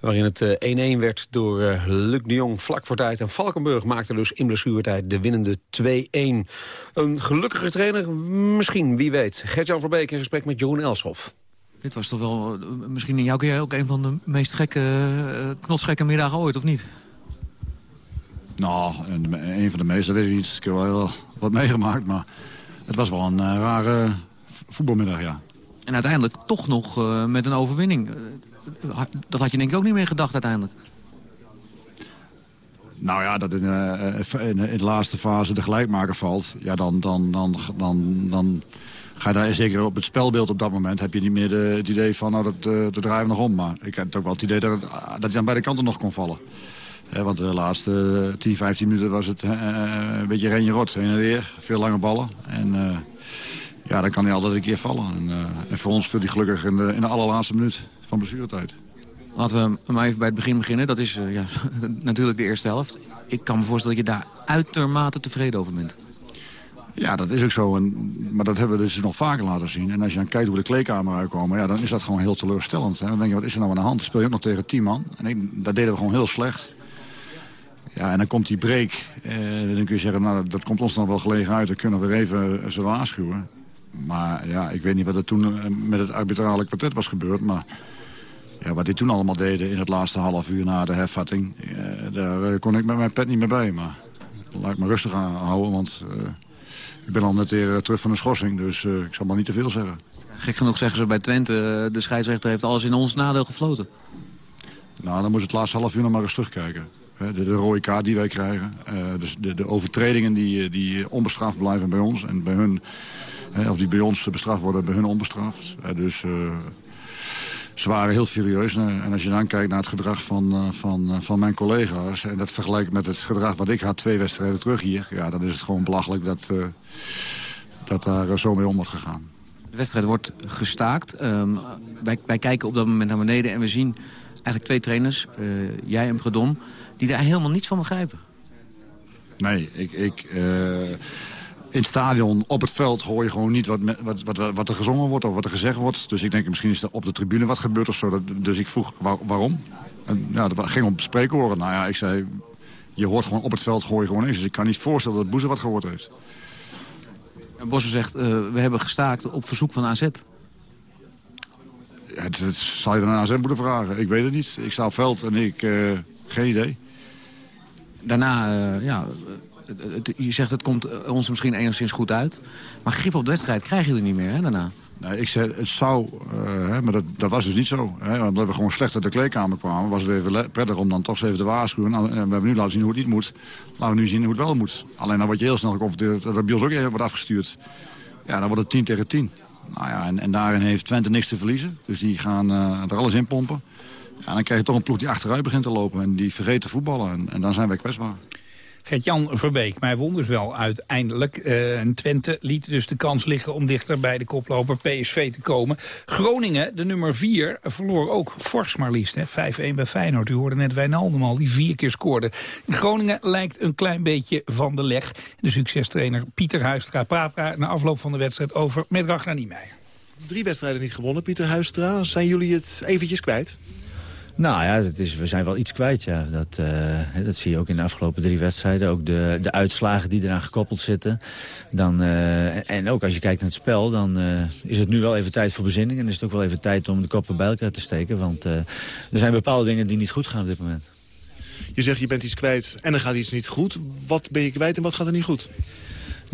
waarin het 1-1 uh, werd door uh, Luc de Jong vlak voor tijd. En Valkenburg maakte dus in blessuretijd de winnende 2-1. Een gelukkige trainer? Misschien, wie weet. Gert-Jan Verbeek in gesprek met Jeroen Elshoff. Dit was toch wel misschien in jouw keer ook een van de meest gekke, knotsgekke middagen ooit, of niet? Nou, een van de meeste, weet ik niet. Ik heb wel heel wat meegemaakt, maar het was wel een uh, rare voetbalmiddag, ja. En uiteindelijk toch nog uh, met een overwinning. Uh, dat had je denk ik ook niet meer gedacht uiteindelijk. Nou ja, dat in, in, in, de laatste fase de gelijkmaker valt... Ja, dan, dan, dan, dan, dan ga je daar zeker op het spelbeeld op dat moment... heb je niet meer de, het idee van, nou, dat, dat draaien we nog om. Maar ik heb ook wel het idee dat, het, dat hij aan beide kanten nog kon vallen. Want de laatste 10, 15 minuten was het een beetje renje rot. Heen en weer, veel lange ballen. En ja, dan kan hij altijd een keer vallen. En, en voor ons viel hij gelukkig in de, in de allerlaatste minuut van blessuretijd. Laten we maar even bij het begin beginnen. Dat is ja, natuurlijk de eerste helft. Ik kan me voorstellen dat je daar uitermate tevreden over bent. Ja, dat is ook zo. En, maar dat hebben we dus nog vaker laten zien. En als je dan kijkt hoe de kleedkamer uitkomen... Ja, dan is dat gewoon heel teleurstellend. Hè. Dan denk je, wat is er nou aan de hand? Dan speel je ook nog tegen tien man. En ik, dat deden we gewoon heel slecht. Ja, en dan komt die break. Eh, dan kun je zeggen, nou, dat komt ons nog wel gelegen uit. Dan kunnen we even ze waarschuwen. Maar ja, ik weet niet wat er toen met het arbitrale kwartet was gebeurd. Maar ja, wat die toen allemaal deden in het laatste half uur na de hervatting... Eh, daar kon ik met mijn pet niet meer bij. Maar laat ik me rustig aan houden, want ik ben al net weer terug van een schorsing. Dus ik zal maar niet te veel zeggen. Gek genoeg zeggen ze bij Twente, de scheidsrechter heeft alles in ons nadeel gefloten. Nou, dan moet het laatste half uur nog maar eens terugkijken. De, de rode kaart die wij krijgen. dus de, de overtredingen die, die onbestraft blijven bij ons. En bij hun, of die bij ons bestraft worden, bij hun onbestraft. dus ze waren heel furieus. En als je dan kijkt naar het gedrag van, van, van mijn collega's... en dat vergelijkt met het gedrag wat ik had twee wedstrijden terug hier... ja, dan is het gewoon belachelijk dat, dat daar zo mee om wordt gegaan. De wedstrijd wordt gestaakt. Wij, wij, kijken op dat moment naar beneden en we zien eigenlijk twee trainers... Uh, jij en Predom, die daar helemaal niets van begrijpen. Nee, ik... ik uh in het stadion, op het veld, hoor je gewoon niet wat, wat, wat, wat, er gezongen wordt of wat er gezegd wordt. Dus ik denk, misschien is er op de tribune wat gebeurd of zo. Dat, dus ik vroeg waarom. En, ja, dat ging om spreekhoren. Nou ja, ik zei, je hoort gewoon op het veld, hoor je gewoon eens. Dus ik kan niet voorstellen dat Boezer wat gehoord heeft. En Bosse zegt, uh, we hebben gestaakt op verzoek van AZ. Dat zou je dan aan AZ moeten vragen. Ik weet het niet. Ik sta op veld en ik, uh, geen idee. Daarna, uh, ja, je zegt het komt ons misschien enigszins goed uit. Maar grip op de wedstrijd krijgen jullie niet meer hè, daarna. Nee, ik zei, het zou, uh, hè, maar dat, dat was dus niet zo. Hè, omdat we gewoon slecht uit de kleedkamer kwamen, was het even prettig om dan toch eens even te waarschuwen. Nou, we hebben nu laten zien hoe het niet moet. Laten we nu zien hoe het wel moet. Alleen dan word je heel snel geconfronteerd dat er bij ons ook wordt afgestuurd. Ja, dan wordt het 10 tegen 10. Nou ja, en, en daarin heeft Twente niks te verliezen. Dus die gaan uh, er alles in pompen. Ja, dan krijg je toch een ploeg die achteruit begint te lopen. En die vergeet te voetballen. En, en dan zijn wij kwetsbaar. Gert-Jan Verbeek, maar hij won dus wel uiteindelijk. Uh, en Twente liet dus de kans liggen om dichter bij de koploper PSV te komen. Groningen, de nummer 4, verloor ook fors maar liefst. 5-1 bij Feyenoord. U hoorde net Wijnaldum al, die vier keer scoorde. Groningen lijkt een klein beetje van de leg. De succestrainer Pieter Huistra praat daar na afloop van de wedstrijd over met Ragnar Niemeyer. Drie wedstrijden niet gewonnen, Pieter Huistra. Zijn jullie het eventjes kwijt? Nou ja, het is, we zijn wel iets kwijt. Ja. Dat, uh, dat zie je ook in de afgelopen drie wedstrijden. Ook de, de uitslagen die eraan gekoppeld zitten. Dan, uh, en ook als je kijkt naar het spel, dan uh, is het nu wel even tijd voor bezinning. En is het ook wel even tijd om de koppen bij elkaar te steken. Want er zijn bepaalde dingen die niet goed gaan op dit moment. Je zegt je bent iets kwijt en dan gaat iets niet goed. Wat ben je kwijt en wat gaat er niet goed?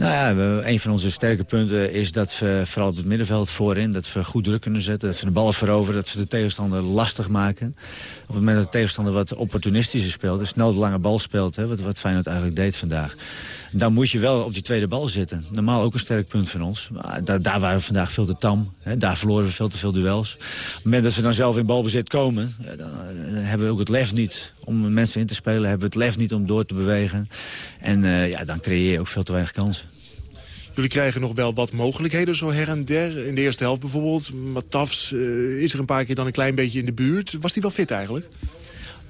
Nou ja, een van onze sterke punten is dat we vooral op het middenveld voorin... dat we goed druk kunnen zetten, dat we de ballen veroveren... dat we de tegenstander lastig maken. Op het moment dat de tegenstander wat opportunistischer speelt... dus snel de lange bal speelt, hè, wat, wat Feyenoord eigenlijk deed vandaag... dan moet je wel op die tweede bal zitten. Normaal ook een sterk punt van ons. Maar daar, waren we vandaag veel te tam. Hè. Daar verloren we veel te veel duels. Op het moment dat we dan zelf in balbezit komen... dan hebben we ook het lef niet om mensen in te spelen. Hebben we het lef niet om door te bewegen. En uh, ja, dan creëer je ook veel te weinig kansen. Jullie krijgen nog wel wat mogelijkheden zo her en der. In de eerste helft bijvoorbeeld. Matafs uh, is er een paar keer dan een klein beetje in de buurt. Was die wel fit eigenlijk?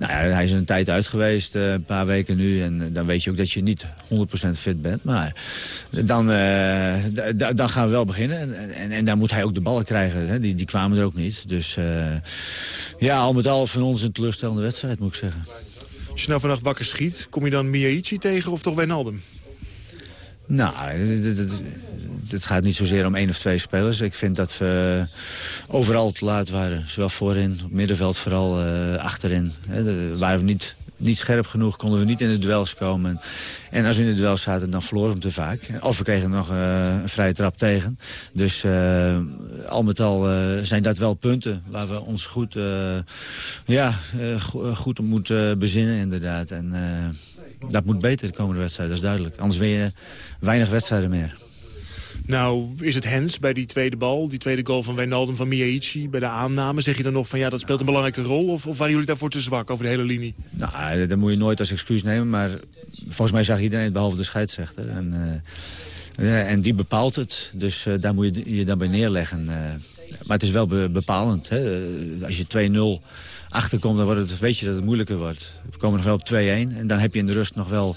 Nou hij is een tijd uit geweest, uh, een paar weken nu. En dan weet je ook dat je niet 100% fit bent. Maar dan, uh, dan gaan we wel beginnen. En, en, en, dan moet hij ook de ballen krijgen. Hè. Die, die kwamen er ook niet. Dus ja, al met al van ons een teleurstellende wedstrijd, moet ik zeggen. Als je nou vannacht wakker schiet, kom je dan Miyaichi tegen of toch Wijnaldum? Nou, het gaat niet zozeer om één of twee spelers. Ik vind dat we overal te laat waren. Zowel voorin, op middenveld vooral, uh, achterin. He, waren we niet, niet scherp genoeg, konden we niet in de duels komen. En als we in de duels zaten, dan verloren we hem te vaak. Of we kregen nog uh, een vrije trap tegen. Dus uh, al met al zijn dat wel punten waar we ons goed, ja, goed op moeten bezinnen inderdaad. En dat moet beter de komende wedstrijd, dat is duidelijk. Anders win je weinig wedstrijden meer. Nou, is het Hens bij die tweede bal, die tweede goal van Wijnaldum van Miyaichi... bij de aanname, zeg je dan nog van ja, dat speelt een belangrijke rol... of, of waren jullie daarvoor te zwak over de hele linie? Nou, dat moet je nooit als excuus nemen, maar volgens mij zag iedereen het behalve de scheidsrechter. En, uh, en die bepaalt het, dus uh, daar moet je je dan bij neerleggen. Uh, maar het is wel be bepalend. Hè? Als je 2-0 achterkomt, dan wordt het, weet je dat het moeilijker wordt. We komen nog wel op 2-1 en dan heb je in de rust nog wel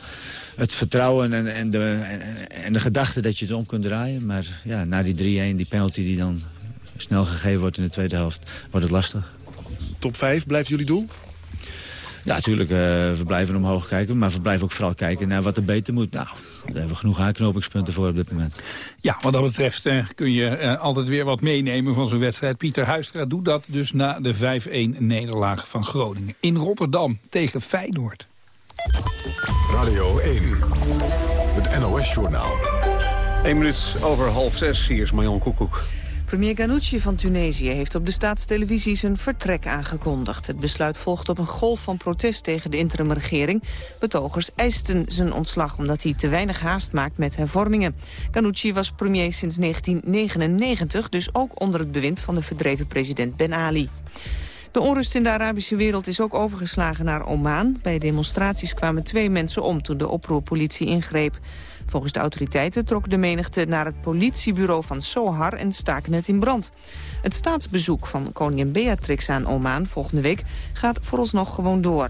het vertrouwen en, en, de, en, de gedachte dat je het om kunt draaien. Maar ja, na die 3-1, die penalty die dan snel gegeven wordt in de tweede helft, wordt het lastig. Top 5, blijft jullie doel? Ja, natuurlijk. Uh, we blijven omhoog kijken. Maar we blijven ook vooral kijken naar wat er beter moet. Nou, daar hebben we genoeg aanknopingspunten voor op dit moment. Ja, wat dat betreft uh, kun je uh, altijd weer wat meenemen van zo'n wedstrijd. Pieter Huistra doet dat dus na de 5-1 nederlaag van Groningen. In Rotterdam tegen Feyenoord. Radio 1, het NOS-journaal. 1 minuut over half zes, hier is Marjan Koekoek. Premier Ghanouchi van Tunesië heeft op de staatstelevisie zijn vertrek aangekondigd. Het besluit volgt op een golf van protest tegen de interimregering. Betogers eisten zijn ontslag omdat hij te weinig haast maakt met hervormingen. Ghanouchi was premier sinds 1999, dus ook onder het bewind van de verdreven president Ben Ali. De onrust in de Arabische wereld is ook overgeslagen naar Oman. Bij demonstraties kwamen twee mensen om toen de oproerpolitie ingreep. Volgens de autoriteiten trok de menigte naar het politiebureau van Sohar en staken het in brand. Het staatsbezoek van koningin Beatrix aan Oman volgende week gaat vooralsnog gewoon door.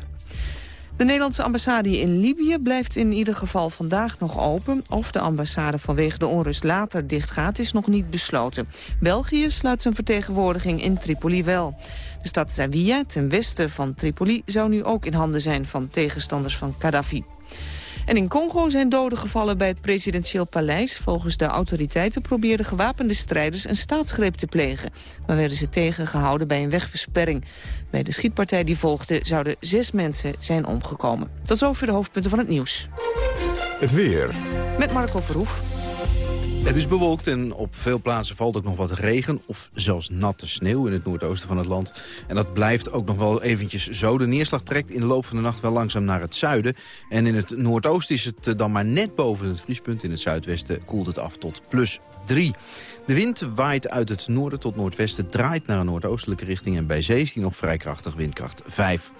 De Nederlandse ambassade in Libië blijft in ieder geval vandaag nog open. Of de ambassade vanwege de onrust later dichtgaat is nog niet besloten. België sluit zijn vertegenwoordiging in Tripoli wel. De stad Zawiya, ten westen van Tripoli, zou nu ook in handen zijn van tegenstanders van Gaddafi. En in Congo zijn doden gevallen bij het presidentieel paleis. Volgens de autoriteiten probeerden gewapende strijders een staatsgreep te plegen. Maar werden ze tegengehouden bij een wegversperring. Bij de schietpartij die volgde zouden zes mensen zijn omgekomen. Tot zover de hoofdpunten van het nieuws. Het weer. Met Marco Verhoef. Het is bewolkt en op veel plaatsen valt ook nog wat regen... of zelfs natte sneeuw in het noordoosten van het land. En dat blijft ook nog wel eventjes zo. De neerslag trekt in de loop van de nacht wel langzaam naar het zuiden. En in het noordoosten is het eh, dan maar net boven het vriespunt. In het zuidwesten koelt het af tot plus 3. De wind waait uit het noorden tot noordwesten, draait naar een noordoostelijke richting... en bij zee is die nog vrij krachtig, windkracht 5.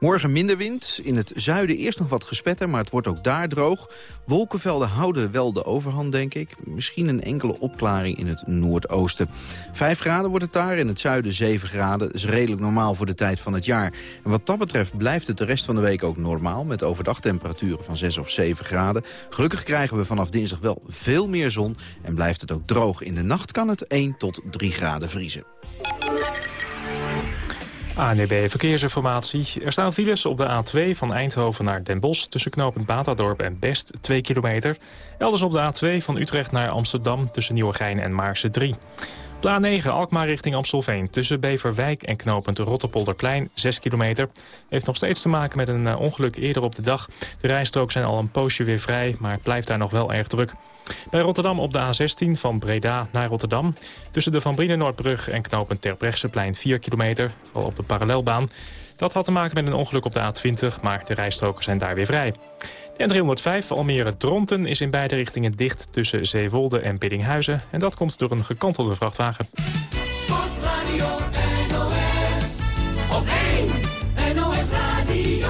Morgen minder wind. In het zuiden eerst nog wat gespetter, maar het wordt ook daar droog. Wolkenvelden houden wel de overhand, denk ik. Misschien een enkele opklaring in het noordoosten. 5 graden wordt het daar, in het zuiden 7 graden. Dat is redelijk normaal voor de tijd van het jaar. En wat dat betreft blijft het de rest van de week ook normaal... met overdagtemperaturen van 6 of 7 graden. Gelukkig krijgen we vanaf dinsdag wel veel meer zon... en blijft het ook droog. In de nacht kan het 1 tot 3 graden vriezen. ANB Verkeersinformatie. Er staan files op de A2 van Eindhoven naar Den Bosch... tussen knooppunt Batadorp en Best, 2 kilometer. Elders op de A2 van Utrecht naar Amsterdam... tussen Nieuwegein en Maarse 3. Op de A9 Alkmaar richting Amstelveen. Tussen Beverwijk en knooppunt Rotterpolderplein, 6 kilometer. Heeft nog steeds te maken met een ongeluk eerder op de dag. De rijstrook zijn al een poosje weer vrij, maar het blijft daar nog wel erg druk. Bij Rotterdam op de A16 van Breda naar Rotterdam. Tussen de Van Brienenoordbrug en knooppunt Terbrechtseplein 4 kilometer. Vooral op de parallelbaan. Dat had te maken met een ongeluk op de A20, maar de rijstroken zijn daar weer vrij. En 305 Almere-Dronten is in beide richtingen dicht tussen Zeewolde en Biddinghuizen. En dat komt door een gekantelde vrachtwagen. Sportradio NOS, op 1 NOS Radio,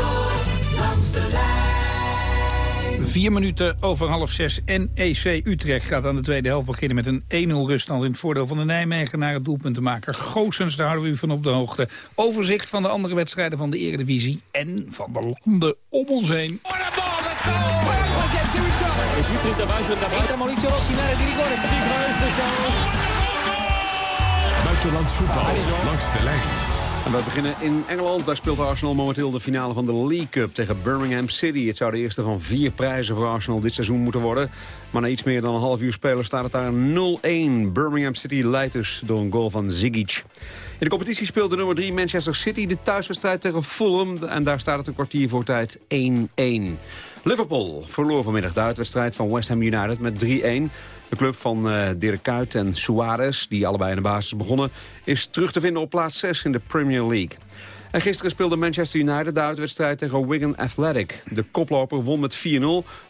langs de lijn. Vier minuten over half zes. NEC Utrecht gaat aan de tweede helft beginnen met een 1-0 ruststand in het voordeel van de Nijmegen naar het doelpuntenmaker Goosens. Daar houden we u van op de hoogte. Overzicht van de andere wedstrijden van de Eredivisie en van de landen om ons heen. Buitenlands voetbal langs de lijn. En we beginnen in Engeland. Daar speelt Arsenal momenteel de finale van de League Cup tegen Birmingham City. Het zou de eerste van vier prijzen voor Arsenal dit seizoen moeten worden. Maar na iets meer dan een half uur spelen staat het daar 0-1. Birmingham City leidt dus door een goal van Zigic. In de competitie speelt de nummer 3 Manchester City de thuiswedstrijd tegen Fulham. En daar staat het een kwartier voor tijd 1-1. Liverpool verloor vanmiddag de uitwedstrijd van West Ham United met 3-1. De club van uh, Dirk Kuyt en Suarez, die allebei in de basis begonnen... is terug te vinden op plaats 6 in de Premier League. En gisteren speelde Manchester United de uitwedstrijd tegen Wigan Athletic. De koploper won met 4-0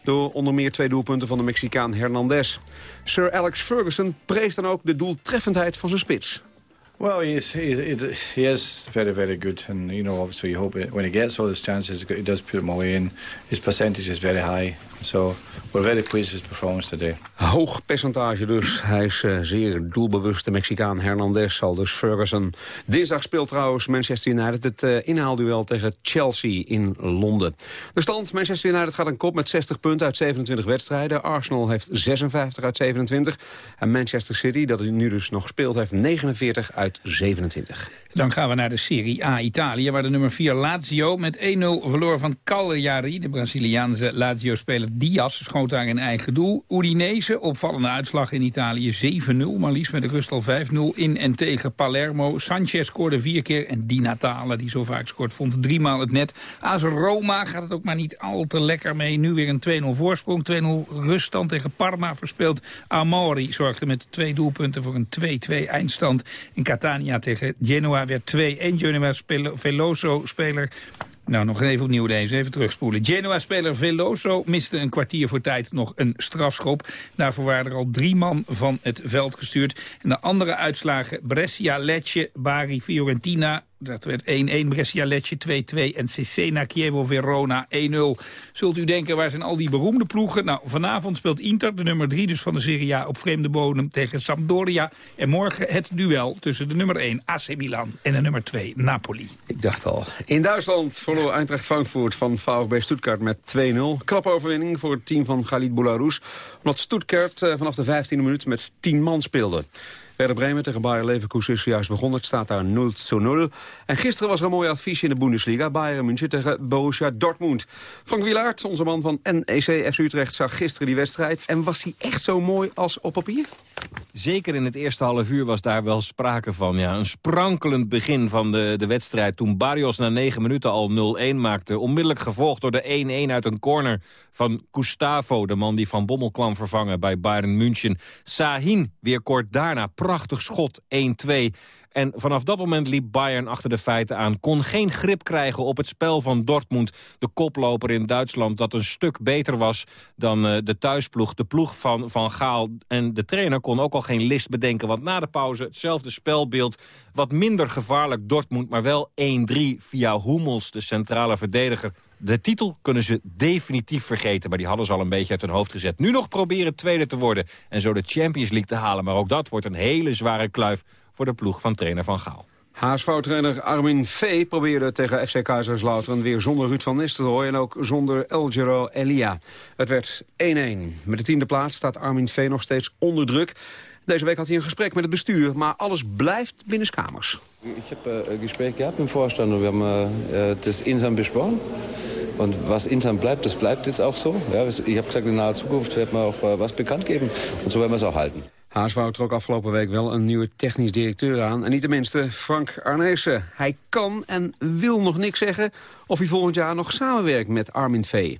door onder meer twee doelpunten van de Mexicaan Hernandez. Sir Alex Ferguson prees dan ook de doeltreffendheid van zijn spits. Well, he is, he, he is very, very good. And, you know, obviously you hope it, when he gets all those chances, he does put them away. And his percentage is very high. So we're very pleased with his performance today. Hoog percentage dus. Hij is uh, zeer doelbewust. De Mexicaan Hernandez al dus Ferguson. Dinsdag speelt trouwens Manchester United het uh, inhaalduel tegen Chelsea in Londen. De stand, Manchester United gaat een kop met 60 punten uit 27 wedstrijden. Arsenal heeft 56 uit 27. En Manchester City, dat nu dus nog speelt, heeft 49 uit 27. Dan gaan we naar de Serie A Italië, waar de nummer 4 Lazio met 1-0 verloor van Cagliari. De Braziliaanse Lazio-speler Diaz schoot daar in eigen doel. Udinese, opvallende uitslag in Italië, 7-0. Maar liefst met de rust al 5-0 in en tegen Palermo. Sanchez scoorde vier keer en Di Natale, die zo vaak scoort, vond driemaal het net. AS Roma gaat het ook maar niet al te lekker mee. Nu weer een 2-0 voorsprong, 2-0 ruststand tegen Parma verspeeld. Amori zorgde met twee doelpunten voor een 2-2 eindstand. In Catania tegen Genoa werd 2-1. Genoa Veloso-speler nou, nog even opnieuw deze, even terugspoelen. Genoa-speler Veloso miste een kwartier voor tijd nog een strafschop. Daarvoor waren er al drie man van het veld gestuurd. En de andere uitslagen Brescia, Lecce, Bari, Fiorentina... Dat werd 1-1, Brescia Lecce 2-2 en Cesena Chievo Verona 1-0. Zult u denken, waar zijn al die beroemde ploegen? Nou, vanavond speelt Inter, de nummer 3 dus van de Serie A... op vreemde bodem tegen Sampdoria. En morgen het duel tussen de nummer 1 AC Milan en de nummer 2 Napoli. Ik dacht al. In Duitsland verloor Eintracht Frankfurt van VfB Stuttgart met 2-0. Klappe overwinning voor het team van Khalid Boularus. Omdat Stuttgart eh, vanaf de 15e minuut met 10 man speelde. Werder Bremen tegen Bayer Leverkusen is juist begonnen. Het staat daar 0 0. En gisteren was er een mooi advies in de Bundesliga. Bayern München tegen Borussia Dortmund. Frank Wielaert, onze man van NEC FC Utrecht, zag gisteren die wedstrijd. En was hij echt zo mooi als op papier? Zeker in het eerste half uur was daar wel sprake van. Ja, een sprankelend begin van de, de wedstrijd. Toen Barrios na negen minuten al 0-1 maakte. Onmiddellijk gevolgd door de 1-1 uit een corner van Gustavo. De man die Van Bommel kwam vervangen bij Bayern München. Sahin weer kort daarna. Prachtig schot 1-2. En vanaf dat moment liep Bayern achter de feiten aan. Kon geen grip krijgen op het spel van Dortmund. De koploper in Duitsland dat een stuk beter was dan uh, de thuisploeg. De ploeg van Van Gaal. En de trainer kon ook al geen list bedenken. Want na de pauze hetzelfde spelbeeld. Wat minder gevaarlijk Dortmund. Maar wel 1-3 via Hummels, de centrale verdediger. De titel kunnen ze definitief vergeten, maar die hadden ze al een beetje uit hun hoofd gezet. Nu nog proberen tweede te worden en zo de Champions League te halen. Maar ook dat wordt een hele zware kluif voor de ploeg van trainer Van Gaal. HSV-trainer Armin V. probeerde tegen FC Kaiserslautern weer zonder Ruud van Nistelrooy en ook zonder El Giro Elia. Het werd 1-1. Met de tiende plaats staat Armin V. nog steeds onder druk. Deze week had hij een gesprek met het bestuur, maar alles blijft binnenskamers. Ik heb uh, een gesprek gehad met voorstand en we hebben uh, het intern besproken. Und was intern bleibt, das bleibt jetzt auch so. Ja, ich habe gesagt, in naher Zukunft wird man auch äh, was bekannt geben. Und so werden wir es auch halten. Trok afgelopen week wel een nieuwe technisch directeur aan. En niet de minste, Frank Arnezen. Hij kan en wil nog niks zeggen of hij volgend jaar nog samenwerkt met Armin V.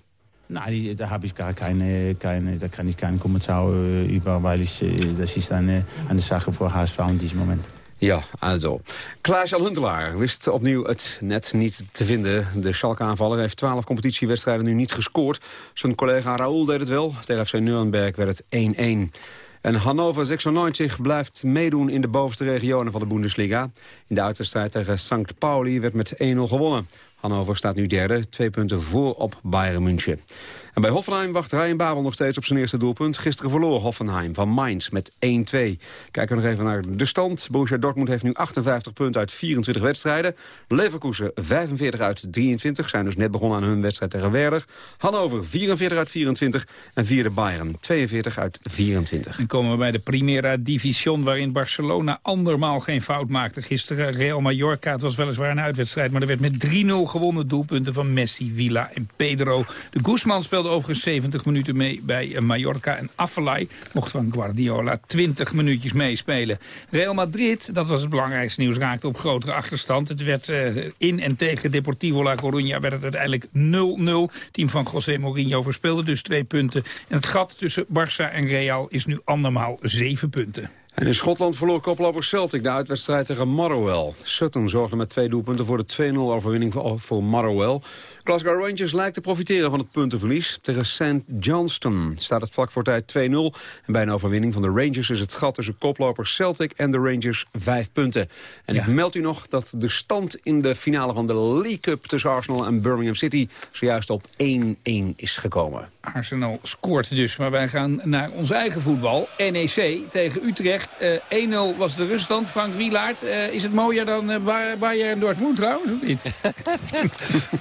Nein, da habe ich gar keine, keine, da kann ich keinen Kommentar über, weil ich, das ist für HSV in diesem Moment. Ja, also. Klaas-Jan Huntelaar wist opnieuw het net niet te vinden. De Schalke-aanvaller heeft 12 competitiewedstrijden nu niet gescoord. Zijn collega Raoul deed het wel. Tegen FC Nuremberg werd het 1-1. En Hannover 96 blijft meedoen in de bovenste regionen van de Bundesliga. In de uitwedstrijd tegen St. Pauli werd met 1-0 gewonnen. Hannover staat nu derde, twee punten voor op Bayern München. En bij Hoffenheim wacht Ryan Babel nog steeds op zijn eerste doelpunt. Gisteren verloor Hoffenheim van Mainz met 1-2. Kijken we nog even naar de stand. Borussia Dortmund heeft nu 58 punten uit 24 wedstrijden. Leverkusen 45 uit 23, zijn dus net begonnen aan hun wedstrijd tegen Werder. Hannover 44 uit 24 en vierde Bayern 42 uit 24. Dan komen we bij de Primera Division waarin Barcelona andermaal geen fout maakte. Gisteren Real Mallorca, het was weliswaar een uitwedstrijd... maar er werd met 3-0 gewonnen doelpunten van Messi, Villa en Pedro. De Guzman speelde overigens 70 minuten mee bij eh, Mallorca. En Affelay mocht van Guardiola 20 minuutjes meespelen. Real Madrid, dat was het belangrijkste nieuws, raakte op grotere achterstand. Het werd uh, in en tegen Deportivo La Coruña werd het uiteindelijk 0-0. Team van José Mourinho verspeelde dus twee punten. En het gat tussen Barça en Real is nu andermaal zeven punten. En in Schotland verloor koploper Celtic de uitwedstrijd tegen Motherwell. Sutton zorgde met twee doelpunten voor de 2-0 overwinning voor Motherwell. Glasgow Rangers lijkt te profiteren van het puntenverlies. Tegen St. Johnston staat het vlak voor tijd 2-0. En bij een overwinning van de Rangers is het gat tussen koplopers Celtic en de Rangers vijf punten. En ik meld u nog dat de stand in de finale van de League Cup tussen Arsenal en Birmingham City zojuist op 1-1 is gekomen. Arsenal scoort dus, maar wij gaan naar ons eigen voetbal. NEC tegen Utrecht. Uh, 1-0 was de ruststand. Frank Wielaert, uh, is het mooier dan uh, Bayern en Dortmund trouwens, of niet?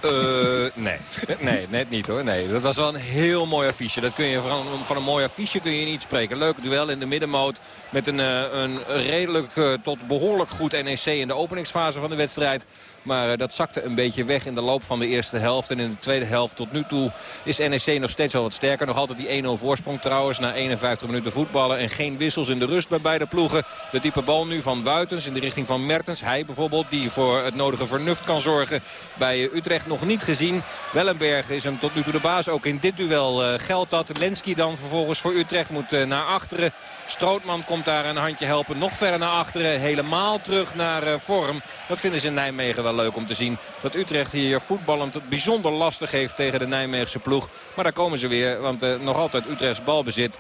nee. nee, net niet hoor. Nee, dat was wel een heel mooi affiche. Dat kun je van, van een mooi affiche kun je niet spreken. Leuk duel in de middenmoot met een, een redelijk tot behoorlijk goed NEC in de openingsfase van de wedstrijd. Maar dat zakte een beetje weg in de loop van de eerste helft. En in de tweede helft tot nu toe is NEC nog steeds wel wat sterker. Nog altijd die 1-0 voorsprong trouwens na 51 minuten voetballen. En geen wissels in de rust bij beide ploegen. De diepe bal nu van Wuitens in de richting van Mertens. Hij bijvoorbeeld die voor het nodige vernuft kan zorgen. Bij Utrecht nog niet gezien. Wellenberg is hem tot nu toe de baas. Ook in dit duel geldt dat. Lenski dan vervolgens voor Utrecht moet naar achteren. Strootman komt daar een handje helpen. Nog verder naar achteren. Helemaal terug naar vorm. Dat vinden ze in Nijmegen wel leuk om te zien. Dat Utrecht hier voetballend het bijzonder lastig heeft tegen de Nijmeegse ploeg. Maar daar komen ze weer. Want uh, nog altijd Utrechts balbezit.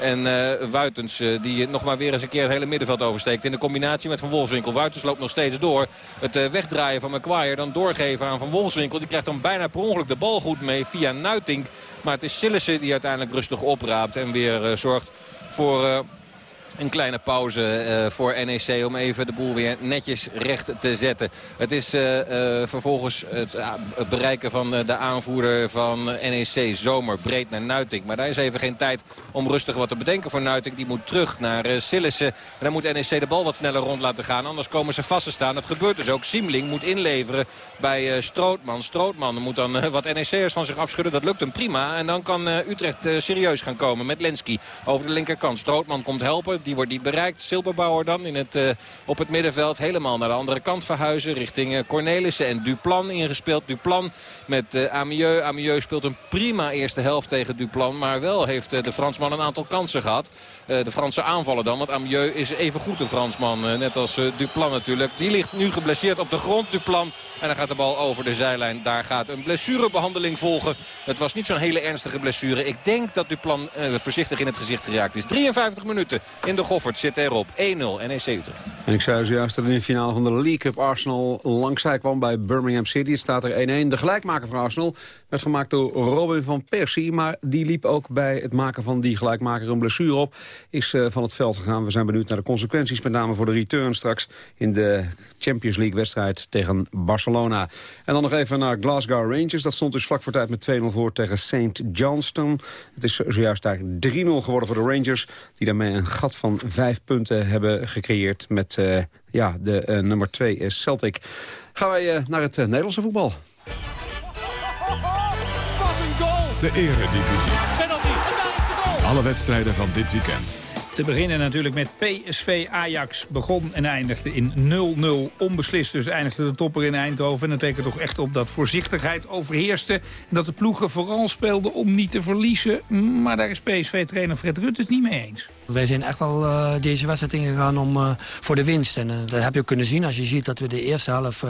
En uh, Wuitens uh, die nog maar weer eens een keer het hele middenveld oversteekt. In de combinatie met Van Wolfswinkel. Wuitens loopt nog steeds door. Het wegdraaien van McQuire dan doorgeven aan Van Wolfswinkel. Die krijgt dan bijna per ongeluk de bal goed mee via Nuitink. Maar het is Sillissen die uiteindelijk rustig opraapt. En weer zorgt voor een kleine pauze uh, voor NEC om even de boel weer netjes recht te zetten. Het is uh, uh, vervolgens het, het, bereiken van de aanvoerder van NEC Zomer breed naar Nuitink. Maar daar is even geen tijd om rustig wat te bedenken voor Nuitink. Die moet terug naar Sillissen. En dan moet NEC de bal wat sneller rond laten gaan. Anders komen ze vast te staan. Dat gebeurt dus ook. Siemling moet inleveren bij Strootman. Strootman moet dan wat NEC'ers van zich afschudden. Dat lukt hem prima. En dan kan Utrecht serieus gaan komen met Lenski over de linkerkant. Strootman komt helpen. Die wordt niet bereikt. Silberbouwer dan in het, uh, op het middenveld. Helemaal naar de andere kant verhuizen. Richting uh, Cornelissen en Duplan ingespeeld. Duplan met uh, Amieux. Amieux speelt een prima eerste helft tegen Duplan. Maar wel heeft de Fransman een aantal kansen gehad. de Franse aanvallen dan. Want Amieux is even goed een Fransman. net als Duplan natuurlijk. Die ligt nu geblesseerd op de grond. Duplan. En dan gaat de bal over de zijlijn. Daar gaat een blessurebehandeling volgen. Het was niet zo'n hele ernstige blessure. Ik denk dat Duplan voorzichtig in het gezicht geraakt is. 53 minuten in de Goffert zit erop. 1-0 NEC Utrecht. En ik zei zojuist dat in de finale van de League Cup Arsenal langzij kwam bij Birmingham City. Het staat er 1-1. De gelijkmaker van Arsenal werd gemaakt door Robin van Persie. Maar die liep ook bij het maken van die gelijkmaker een blessure op. Is uh, van het veld gegaan. We zijn benieuwd naar de consequenties. Met name voor de return straks in de Champions League wedstrijd tegen Barcelona. En dan nog even naar Glasgow Rangers. Dat stond dus vlak voor tijd met 2-0 voor tegen St. Johnston. Het is zojuist daar 3-0 geworden voor de Rangers. Die daarmee een gat van vijf punten hebben gecreëerd met uh, ja, de uh, nummer 2 is Celtic. Gaan wij uh, naar het Nederlandse voetbal. Wat een goal! De eredivisie. Penalty. En daar is de goal! Alle wedstrijden van dit weekend. Te beginnen natuurlijk met PSV Ajax. Begon en eindigde in 0-0. Onbeslist dus eindigde de topper in Eindhoven. En dat tekent toch echt op dat voorzichtigheid overheerste. En dat de ploegen vooral speelden om niet te verliezen. Maar daar is PSV-trainer Fred Rutte het niet mee eens. Wij zijn echt wel uh, deze wedstrijd ingegaan om, uh, voor de winst. En uh, dat heb je ook kunnen zien als je ziet dat we de eerste helft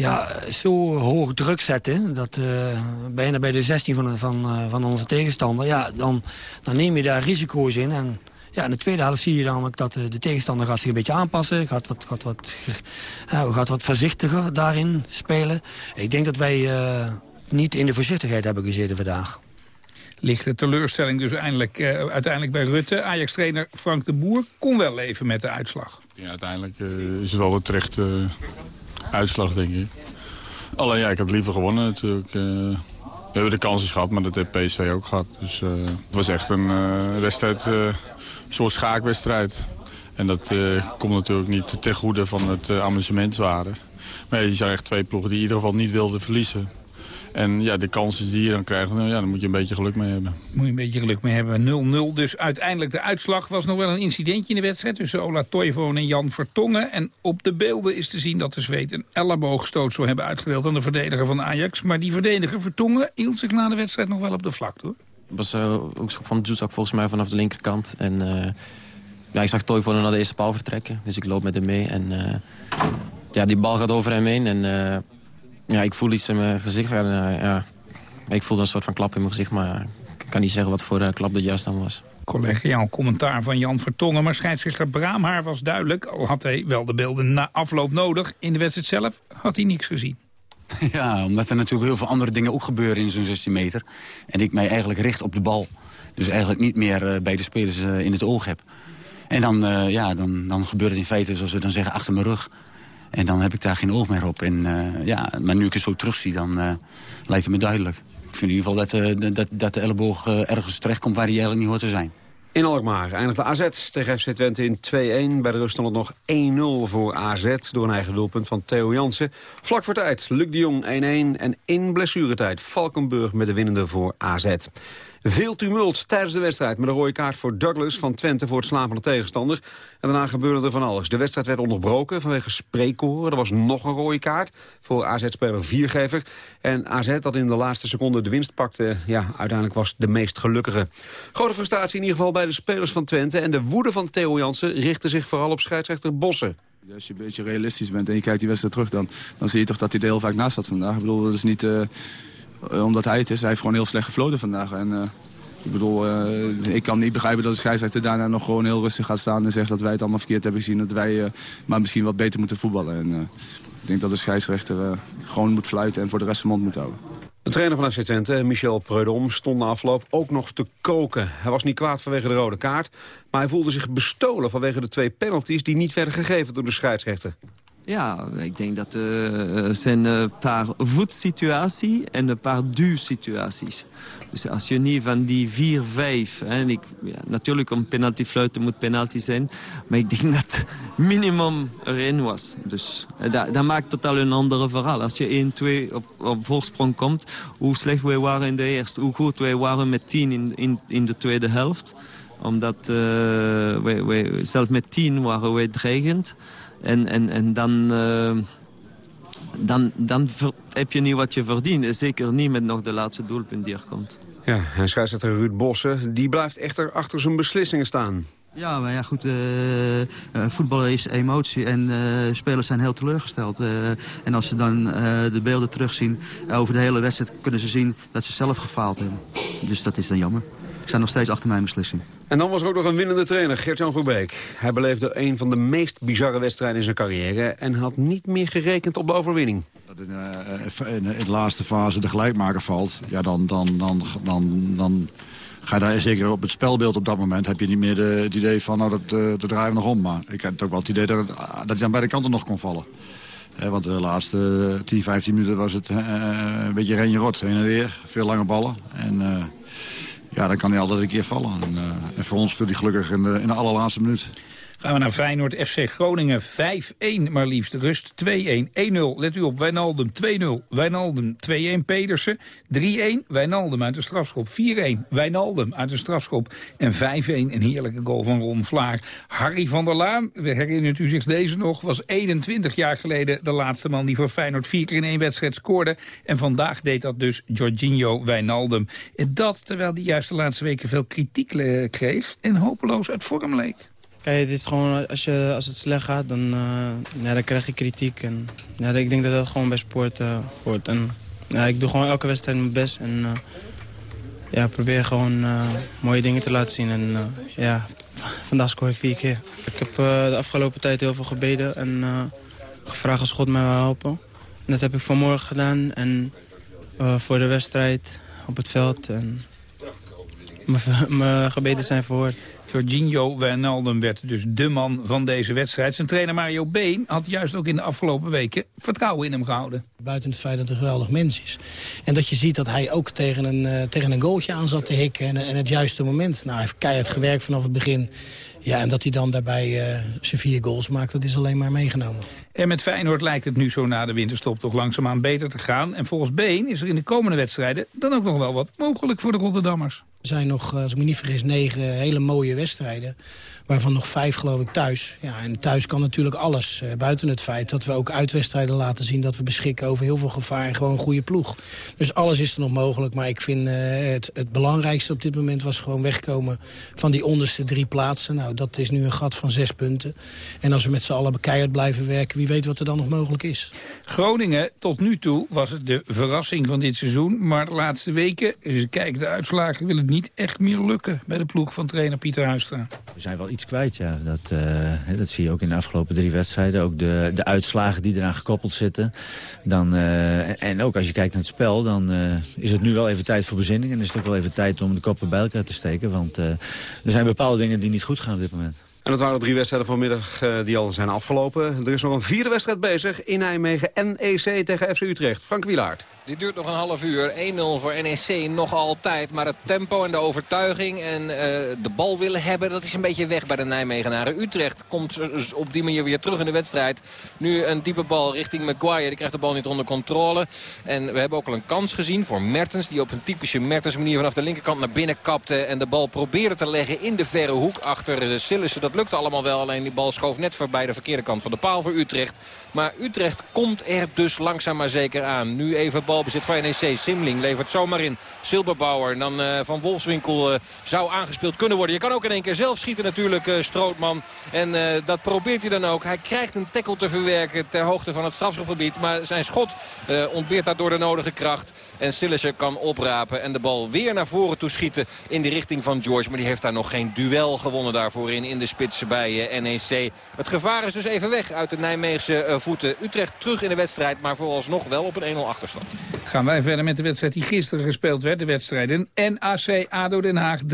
ja, zo hoog druk zetten. Dat uh, bijna bij de 16 van, van, uh, van onze tegenstander. Ja, dan, dan neem je daar risico's in. En Ja, in de tweede helft zie je namelijk dat de tegenstander gaat zich een beetje aanpassen. Gaat wat, gaat wat, uh, gaat wat voorzichtiger daarin spelen. Ik denk dat wij niet in de voorzichtigheid hebben gezeten vandaag. Lichte teleurstelling dus eindelijk, uiteindelijk bij Rutte. Ajax-trainer Frank de Boer kon wel leven met de uitslag. Ja, uiteindelijk is het wel een terechte uitslag, denk ik. Alleen ja, ik had liever gewonnen natuurlijk. We hebben de kansen gehad, maar dat heeft PSV ook gehad. Dus uh, het was echt een uh, wedstrijd, een soort schaakwedstrijd. En dat komt natuurlijk niet ten goede van het amusementswaarde. Maar je zag echt twee ploegen die in ieder geval niet wilden verliezen. En ja, de kansen die je dan krijgt, nou, ja, daar moet je een beetje geluk mee hebben. Moet je een beetje geluk mee hebben. 0-0 dus uiteindelijk de uitslag. was nog wel een incidentje in de wedstrijd tussen Ola Toivonen en Jan Vertongen. En op de beelden is te zien dat de Zweed een elleboogstoot zou hebben uitgedeeld aan de verdediger van Ajax. Maar die verdediger Vertongen hield zich na de wedstrijd nog wel op de vlakte hoor. was uh, ook van zoetzak volgens mij vanaf de linkerkant. En uh, ja, ik zag Toivonen naar de eerste paal vertrekken. Dus ik loop met hem mee. En uh, ja, die bal gaat over hem heen. En ja, ik voel iets in mijn gezicht. En, uh, ja, ik voelde een soort van klap in mijn gezicht, maar ik kan niet zeggen wat voor uh, klap dat juist dan was. Collegiaal commentaar van Jan Vertongen. Maar scheidsrechter Braamhaar was duidelijk. Al had hij wel de beelden na afloop nodig. In de wedstrijd zelf had hij niks gezien. Ja, omdat er natuurlijk heel veel andere dingen ook gebeuren in zo'n 16 meter. En ik mij eigenlijk richt op de bal. Dus eigenlijk niet meer uh, bij de spelers uh, in het oog heb. En dan, uh, ja, dan, dan gebeurt het in feite, zoals we dan zeggen, achter mijn rug. En dan heb ik daar geen oog meer op. En, uh, ja, maar nu ik het zo terugzie, dan uh, lijkt het me duidelijk. Ik vind in ieder geval dat, uh, dat, dat de elleboog ergens terechtkomt waar hij eigenlijk niet hoort te zijn. In Alkmaar eindigt de AZ tegen FC Twente in 2-1. Bij de rust stond het nog 1-0 voor AZ door een eigen doelpunt van Theo Jansen. Vlak voor tijd, Luc de Jong 1-1 en in blessuretijd Valkenburg met de winnende voor AZ. Veel tumult tijdens de wedstrijd met een rode kaart voor Douglas van Twente voor het slaan van de tegenstander. En daarna gebeurde er van alles. De wedstrijd werd onderbroken vanwege spreekkoren. Er was nog een rode kaart voor AZ-speler Viergever. En AZ dat in de laatste seconde de winst pakte, ja, uiteindelijk was de meest gelukkige. Grote frustratie in ieder geval bij de spelers van Twente. En de woede van Theo Jansen richtte zich vooral op scheidsrechter Bossen. Als je een beetje realistisch bent en je kijkt die wedstrijd terug... dan, dan zie je toch dat hij er heel vaak naast zat vandaag. Ik bedoel, dat is niet... Eh, omdat hij het is. Hij heeft gewoon heel slecht gefloten vandaag. En, uh, ik bedoel, uh, ik kan niet begrijpen dat de scheidsrechter daarna nog gewoon heel rustig gaat staan... en zegt dat wij het allemaal verkeerd hebben gezien. Dat wij maar misschien wat beter moeten voetballen. En, ik denk dat de scheidsrechter gewoon moet fluiten en voor de rest zijn mond moet houden. De trainer van FC Twente, Michel Preudom, stond na afloop ook nog te koken. Hij was niet kwaad vanwege de rode kaart, maar hij voelde zich bestolen vanwege de twee penalties die niet werden gegeven door de scheidsrechter. Ja, ik denk dat er uh, zijn een paar voetsituaties en een paar duw-situaties. Dus als je niet van die vier, vijf... Hè, ik, ja, natuurlijk om penalty fluiten moet penalty zijn. Maar ik denk dat minimum er één was. Dus dat, dat, maakt totaal een andere verhaal. Als je 1-2 op, op voorsprong komt, hoe slecht wij waren in de eerste. Hoe goed wij waren met 10 in, in, in de tweede helft. Omdat uh, wij, wij, zelf met 10 waren wij dreigend. En, en, en dan, uh, dan, dan heb je niet wat je verdient. Zeker niet met nog de laatste doelpunt die er komt. Ja, en scheidsrechter Ruud Bossen die blijft echter achter zijn beslissingen staan. Ja, maar ja, goed, uh, voetbal is emotie en uh, spelers zijn heel teleurgesteld. en als ze dan de beelden terugzien over de hele wedstrijd... kunnen ze zien dat ze zelf gefaald hebben. Dus dat is dan jammer. Ik sta nog steeds achter mijn beslissing. En dan was er ook nog een winnende trainer, Gert-Jan Verbeek. Hij beleefde een van de meest bizarre wedstrijden in zijn carrière... en had niet meer gerekend op de overwinning. Dat in, in, in de laatste fase de gelijkmaker valt, ja, dan, dan, dan, dan, dan ga je daar zeker op het spelbeeld op dat moment... heb je niet meer de, het idee van, nou, dat, uh, dat draaien we nog om. Maar ik heb ook wel het idee dat, dat hij dan bij de kanten nog kon vallen. want de laatste 10, 15 minuten was het uh, een beetje renje rot. Heen en weer, veel lange ballen. En ja, dan kan hij altijd een keer vallen. En, uh, en voor ons viel hij gelukkig in in de allerlaatste minuut. Gaan we naar Feyenoord FC Groningen 5-1, maar liefst rust 2-1. 1-0, let u op, Wijnaldum 2-0, Wijnaldum 2-1, Pedersen 3-1, Wijnaldum uit de strafschop 4-1, Wijnaldum uit de strafschop en 5-1, een heerlijke goal van Ron Vlaar. Harry van der Laan, herinnert u zich deze nog, was 21 jaar geleden de laatste man die voor Feyenoord vier keer in één wedstrijd scoorde. En vandaag deed dat dus Jorginho Wijnaldum. En dat terwijl die juist de laatste weken veel kritiek kreeg en hopeloos uit vorm leek. Kijk, het is gewoon, als, je, als het slecht gaat, dan, uh, ja, dan krijg je kritiek. En, ja, ik denk dat dat gewoon bij sport uh, hoort. En, ja, ik doe gewoon elke wedstrijd mijn best. En uh, ja, probeer gewoon mooie dingen te laten zien. En ja, vandaag scoor ik vier keer. Ik heb eh, de afgelopen tijd heel veel gebeden en eh, gevraagd als God mij wil helpen. En dat heb ik vanmorgen gedaan en eh, voor de wedstrijd op het veld. En mijn gebeden zijn verhoord. Jorginho Wijnaldum werd dus de man van deze wedstrijd. Zijn trainer Mario Been had juist ook in de afgelopen weken vertrouwen in hem gehouden. Buiten het feit dat het een geweldig mens is. En dat je ziet dat hij ook tegen een, eh, tegen een goaltje aan zat te hikken. En, en het juiste moment. Nou, hij heeft keihard gewerkt vanaf het begin. Ja, en dat hij dan daarbij eh, zijn vier goals maakt, dat is alleen maar meegenomen. En met Feyenoord lijkt het nu zo na de winterstop toch langzaamaan beter te gaan. En volgens Been is er in de komende wedstrijden dan ook nog wel wat mogelijk voor de Rotterdammers. Zijn nog, als ik me niet vergis, negen hele mooie wedstrijden. Waarvan nog vijf, geloof ik, thuis. Ja, en thuis kan natuurlijk alles. eh, buiten het feit dat we ook uitwedstrijden laten zien... dat we beschikken over heel veel gevaar en gewoon een goede ploeg. Dus alles is er nog mogelijk. Maar ik vind eh, het, het belangrijkste op dit moment was gewoon wegkomen... van die onderste drie plaatsen. Nou, dat is nu een gat van zes punten. En als we met z'n allen keihard blijven werken... wie weet wat er dan nog mogelijk is. Groningen, tot nu toe was het de verrassing van dit seizoen. Maar de laatste weken, kijkt de uitslagen... wil het niet echt meer lukken bij de ploeg van trainer Pieter Huistra. We zijn wel iets kwijt, ja. Dat, eh, dat zie je ook in de afgelopen drie wedstrijden. Ook de, de uitslagen die eraan gekoppeld zitten. Dan, eh, en ook als je kijkt naar het spel, dan eh, is het nu wel even tijd voor bezinning. En is het ook wel even tijd om de koppen bij elkaar te steken. Want er zijn bepaalde dingen die niet goed gaan op dit moment. En dat waren drie wedstrijden vanmiddag eh, die al zijn afgelopen. Er is nog een vierde wedstrijd bezig in Nijmegen. NEC tegen FC Utrecht. Frank Wielaert. Dit duurt nog een half uur. 1-0 voor NEC nog altijd. Maar het tempo en de overtuiging en eh, de bal willen hebben... dat is een beetje weg bij de Nijmegenaren. Utrecht komt op die manier weer terug in de wedstrijd. Nu een diepe bal richting Maguire. Die krijgt de bal niet onder controle. En we hebben ook al een kans gezien voor Mertens... die op een typische Mertens manier vanaf de linkerkant naar binnen kapte... en de bal probeerde te leggen in de verre hoek achter de Sillissen. Dat lukte allemaal wel. Alleen die bal schoof net voorbij de verkeerde kant van de paal voor Utrecht. Maar Utrecht komt er dus langzaam maar zeker aan. Nu even balbezit van NEC. Simling levert zomaar in. Silberbauer en dan eh, van Wolfswinkel eh, zou aangespeeld kunnen worden. Je kan ook in één keer zelf schieten natuurlijk eh, Strootman. En dat probeert hij dan ook. Hij krijgt een tackle te verwerken ter hoogte van het strafschopgebied. Maar zijn schot ontbeert daardoor de nodige kracht. En Sillissen kan oprapen en de bal weer naar voren toe schieten in de richting van George. Maar die heeft daar nog geen duel gewonnen daarvoor in, in de spits bij eh, NEC. Het gevaar is dus even weg uit de Nijmeegse eh, voeten. Utrecht terug in de wedstrijd, maar vooralsnog wel op een 1-0 achterstand. Gaan wij verder met de wedstrijd die gisteren gespeeld werd. De wedstrijden NAC ADO Den Haag 3-2,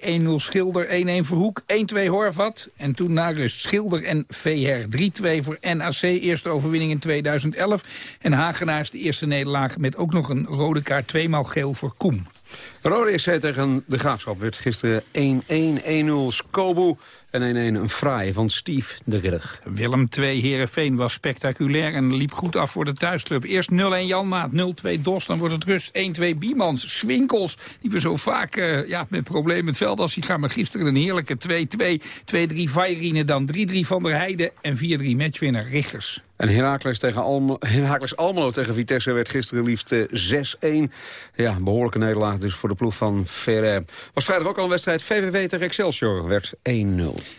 1-0 Schilder, 1-1 Verhoek, 1-2 Horvat. En toen na rust Schilder en Veher 3-2 voor NAC. Eerste overwinning in 2011. En Hagenaars de eerste nederlaag met ook nog een rode kaart. Tweemaal geel voor Koem. Rode SC tegen de Graafschap werd gisteren 1-1, 1-0 Skobu. En 1-1 een fraai van Steve de Ridder. Willem 2 Herenveen was spectaculair en liep goed af voor de thuisclub. Eerst 0-1 Janmaat, 0-2 Dos, dan wordt het rust 1-2 Biemans. Swinkels, die we zo vaak uh, ja, met problemen het veld als die gaan. Maar gisteren een heerlijke 2-2, 2-3 Vairine, dan 3-3 Van der Heijden en 4-3 matchwinner Richters. En Heracles, tegen Almelo, Heracles Almelo tegen Vitesse werd gisteren liefst 6-1. Ja, behoorlijke nederlaag dus voor de ploeg van Ferrer. Was vrijdag ook al een wedstrijd. VVV tegen Excelsior werd 1-0.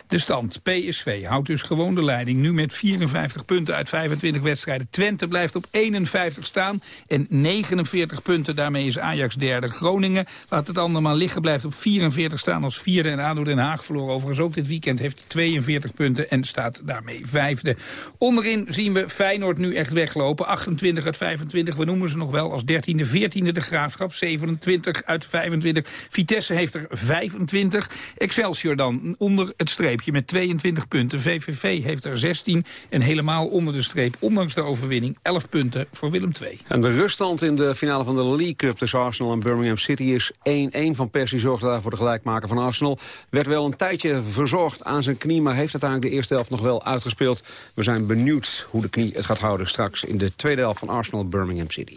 De stand. PSV houdt dus gewoon de leiding. Nu met 54 punten uit 25 wedstrijden. Twente blijft op 51 staan. En 49 punten. Daarmee is Ajax derde. Groningen laat het andermaal liggen. Blijft op 44 staan als vierde. En ADO Den Haag verloor overigens ook dit weekend. Heeft 42 punten en staat daarmee vijfde. Onderin zien we Feyenoord nu echt weglopen. 28 uit 25, we noemen ze nog wel als 13e, 14e de Graafschap. 27 uit 25. Vitesse heeft er 25. Excelsior dan onder het streepje met 22 punten. VVV heeft er 16 en helemaal onder de streep, ondanks de overwinning, 11 punten voor Willem II. En de ruststand in de finale van de League Cup tussen Arsenal en Birmingham City is 1-1. Van Persie zorgde daar voor de gelijkmaker van Arsenal. Werd wel een tijdje verzorgd aan zijn knie, maar heeft uiteindelijk de eerste helft nog wel uitgespeeld. We zijn benieuwd hoe de knie het gaat houden straks in de tweede helft van Arsenal Birmingham City.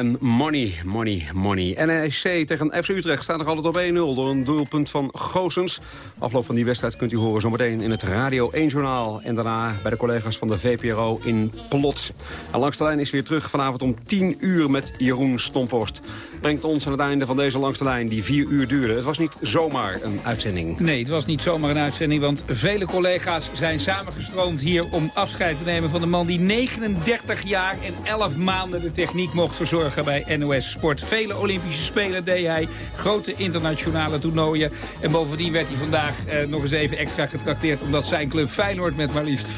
En Money, Money, Money. NEC tegen FC Utrecht staat nog altijd op 1-0 door een doelpunt van Goosens. Afloop van die wedstrijd kunt u horen zometeen in het Radio 1-journaal. En daarna bij de collega's van de VPRO in Plots. En langs de lijn is weer terug vanavond om 10 uur met Jeroen Stomporst. Brengt ons aan het einde van deze langste lijn die 4 uur duurde. Het was niet zomaar een uitzending. Nee, het was niet zomaar een uitzending, want vele collega's zijn samengestroomd hier om afscheid te nemen van de man die 39 jaar en 11 maanden de techniek mocht verzorgen bij NOS Sport. Vele Olympische Spelen deed hij, grote internationale toernooien. En bovendien werd hij vandaag eh, nog eens even extra getrakteerd omdat zijn club Feyenoord met maar liefst 5-1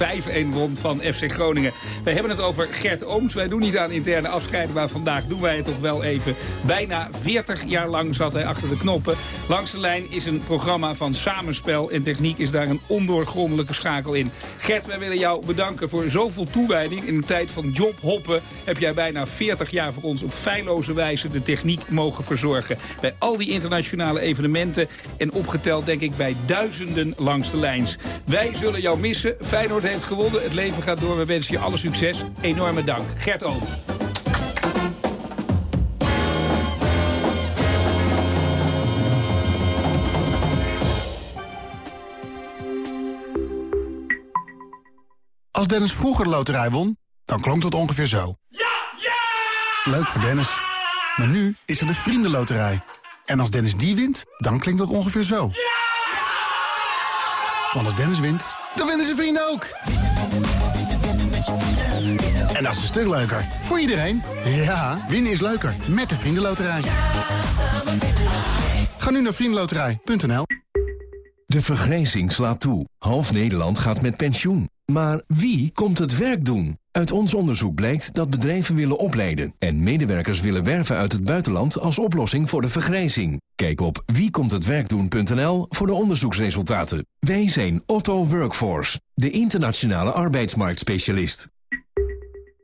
won van FC Groningen. Wij hebben het over Gert Ooms. Wij doen niet aan interne afscheiden, maar vandaag doen wij het toch wel even. Bijna 40 jaar lang zat hij achter de knoppen. Langs de lijn is een programma van samenspel en techniek is daar een ondoorgrondelijke schakel in. Gert, wij willen jou bedanken voor zoveel toewijding. In een tijd van jobhoppen heb jij bijna 40 jaar voor ons op feilloze wijze de techniek mogen verzorgen. Bij al die internationale evenementen en opgeteld denk ik bij duizenden langs de lijns. Wij zullen jou missen. Feyenoord heeft gewonnen. Het leven gaat door. We wensen je alle succes. Enorme dank. Gert Ooms. Als Dennis vroeger de loterij won, dan klonk het ongeveer zo. Ja! Leuk voor Dennis. Maar nu is er de Vriendenloterij. En als Dennis die wint, dan klinkt dat ongeveer zo. Want als Dennis wint, dan winnen zijn vrienden ook. En dat is een stuk leuker. Voor iedereen. Ja, winnen is leuker. Met de Vriendenloterij. Ga nu naar vriendenloterij.nl De vergrijzing slaat toe. Half Nederland gaat met pensioen. Maar wie komt het werk doen? Uit ons onderzoek blijkt dat bedrijven willen opleiden... en medewerkers willen werven uit het buitenland als oplossing voor de vergrijzing. Kijk op wiekomthetwerkdoen.nl voor de onderzoeksresultaten. Wij zijn Otto Workforce, de internationale arbeidsmarktspecialist.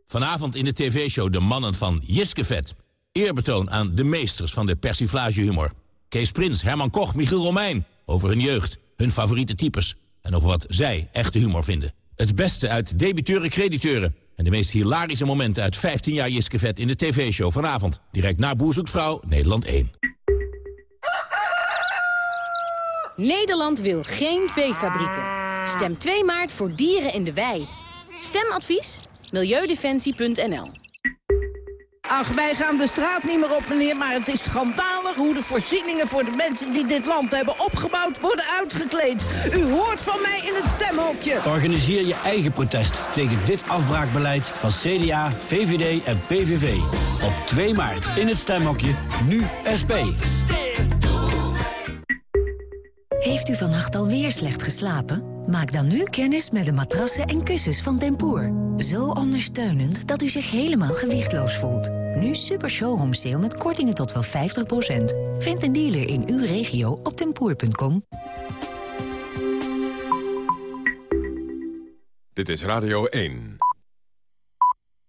Vanavond in de tv-show De Mannen van Jiskevet. Eerbetoon aan de meesters van de persiflagehumor. Kees Prins, Herman Koch, Michiel Romein. Over hun jeugd, hun favoriete types. En over wat zij echte humor vinden. Het beste uit debiteuren-crediteuren. En de meest hilarische momenten uit 15 jaar Jiskevet in de tv-show vanavond. Direct na Boer Nederland 1. Nederland wil geen veefabrieken. Stem 2 maart voor dieren in de wei. Stemadvies? Milieudefensie.nl Ach, wij gaan de straat niet meer op, meneer, maar het is schandalig hoe de voorzieningen voor de mensen die dit land hebben opgebouwd worden uitgekleed. U hoort van mij in het stemhokje. Organiseer je eigen protest tegen dit afbraakbeleid van CDA, VVD en PVV. Op 2 maart in het stemhokje, nu SP. Heeft u vannacht alweer slecht geslapen? Maak dan nu kennis met de matrassen en kussens van Tempoor. Zo ondersteunend dat u zich helemaal gewichtloos voelt. Nu super showroom sale met kortingen tot wel 50%. Vind een dealer in uw regio op tempoor.com. Dit is Radio 1.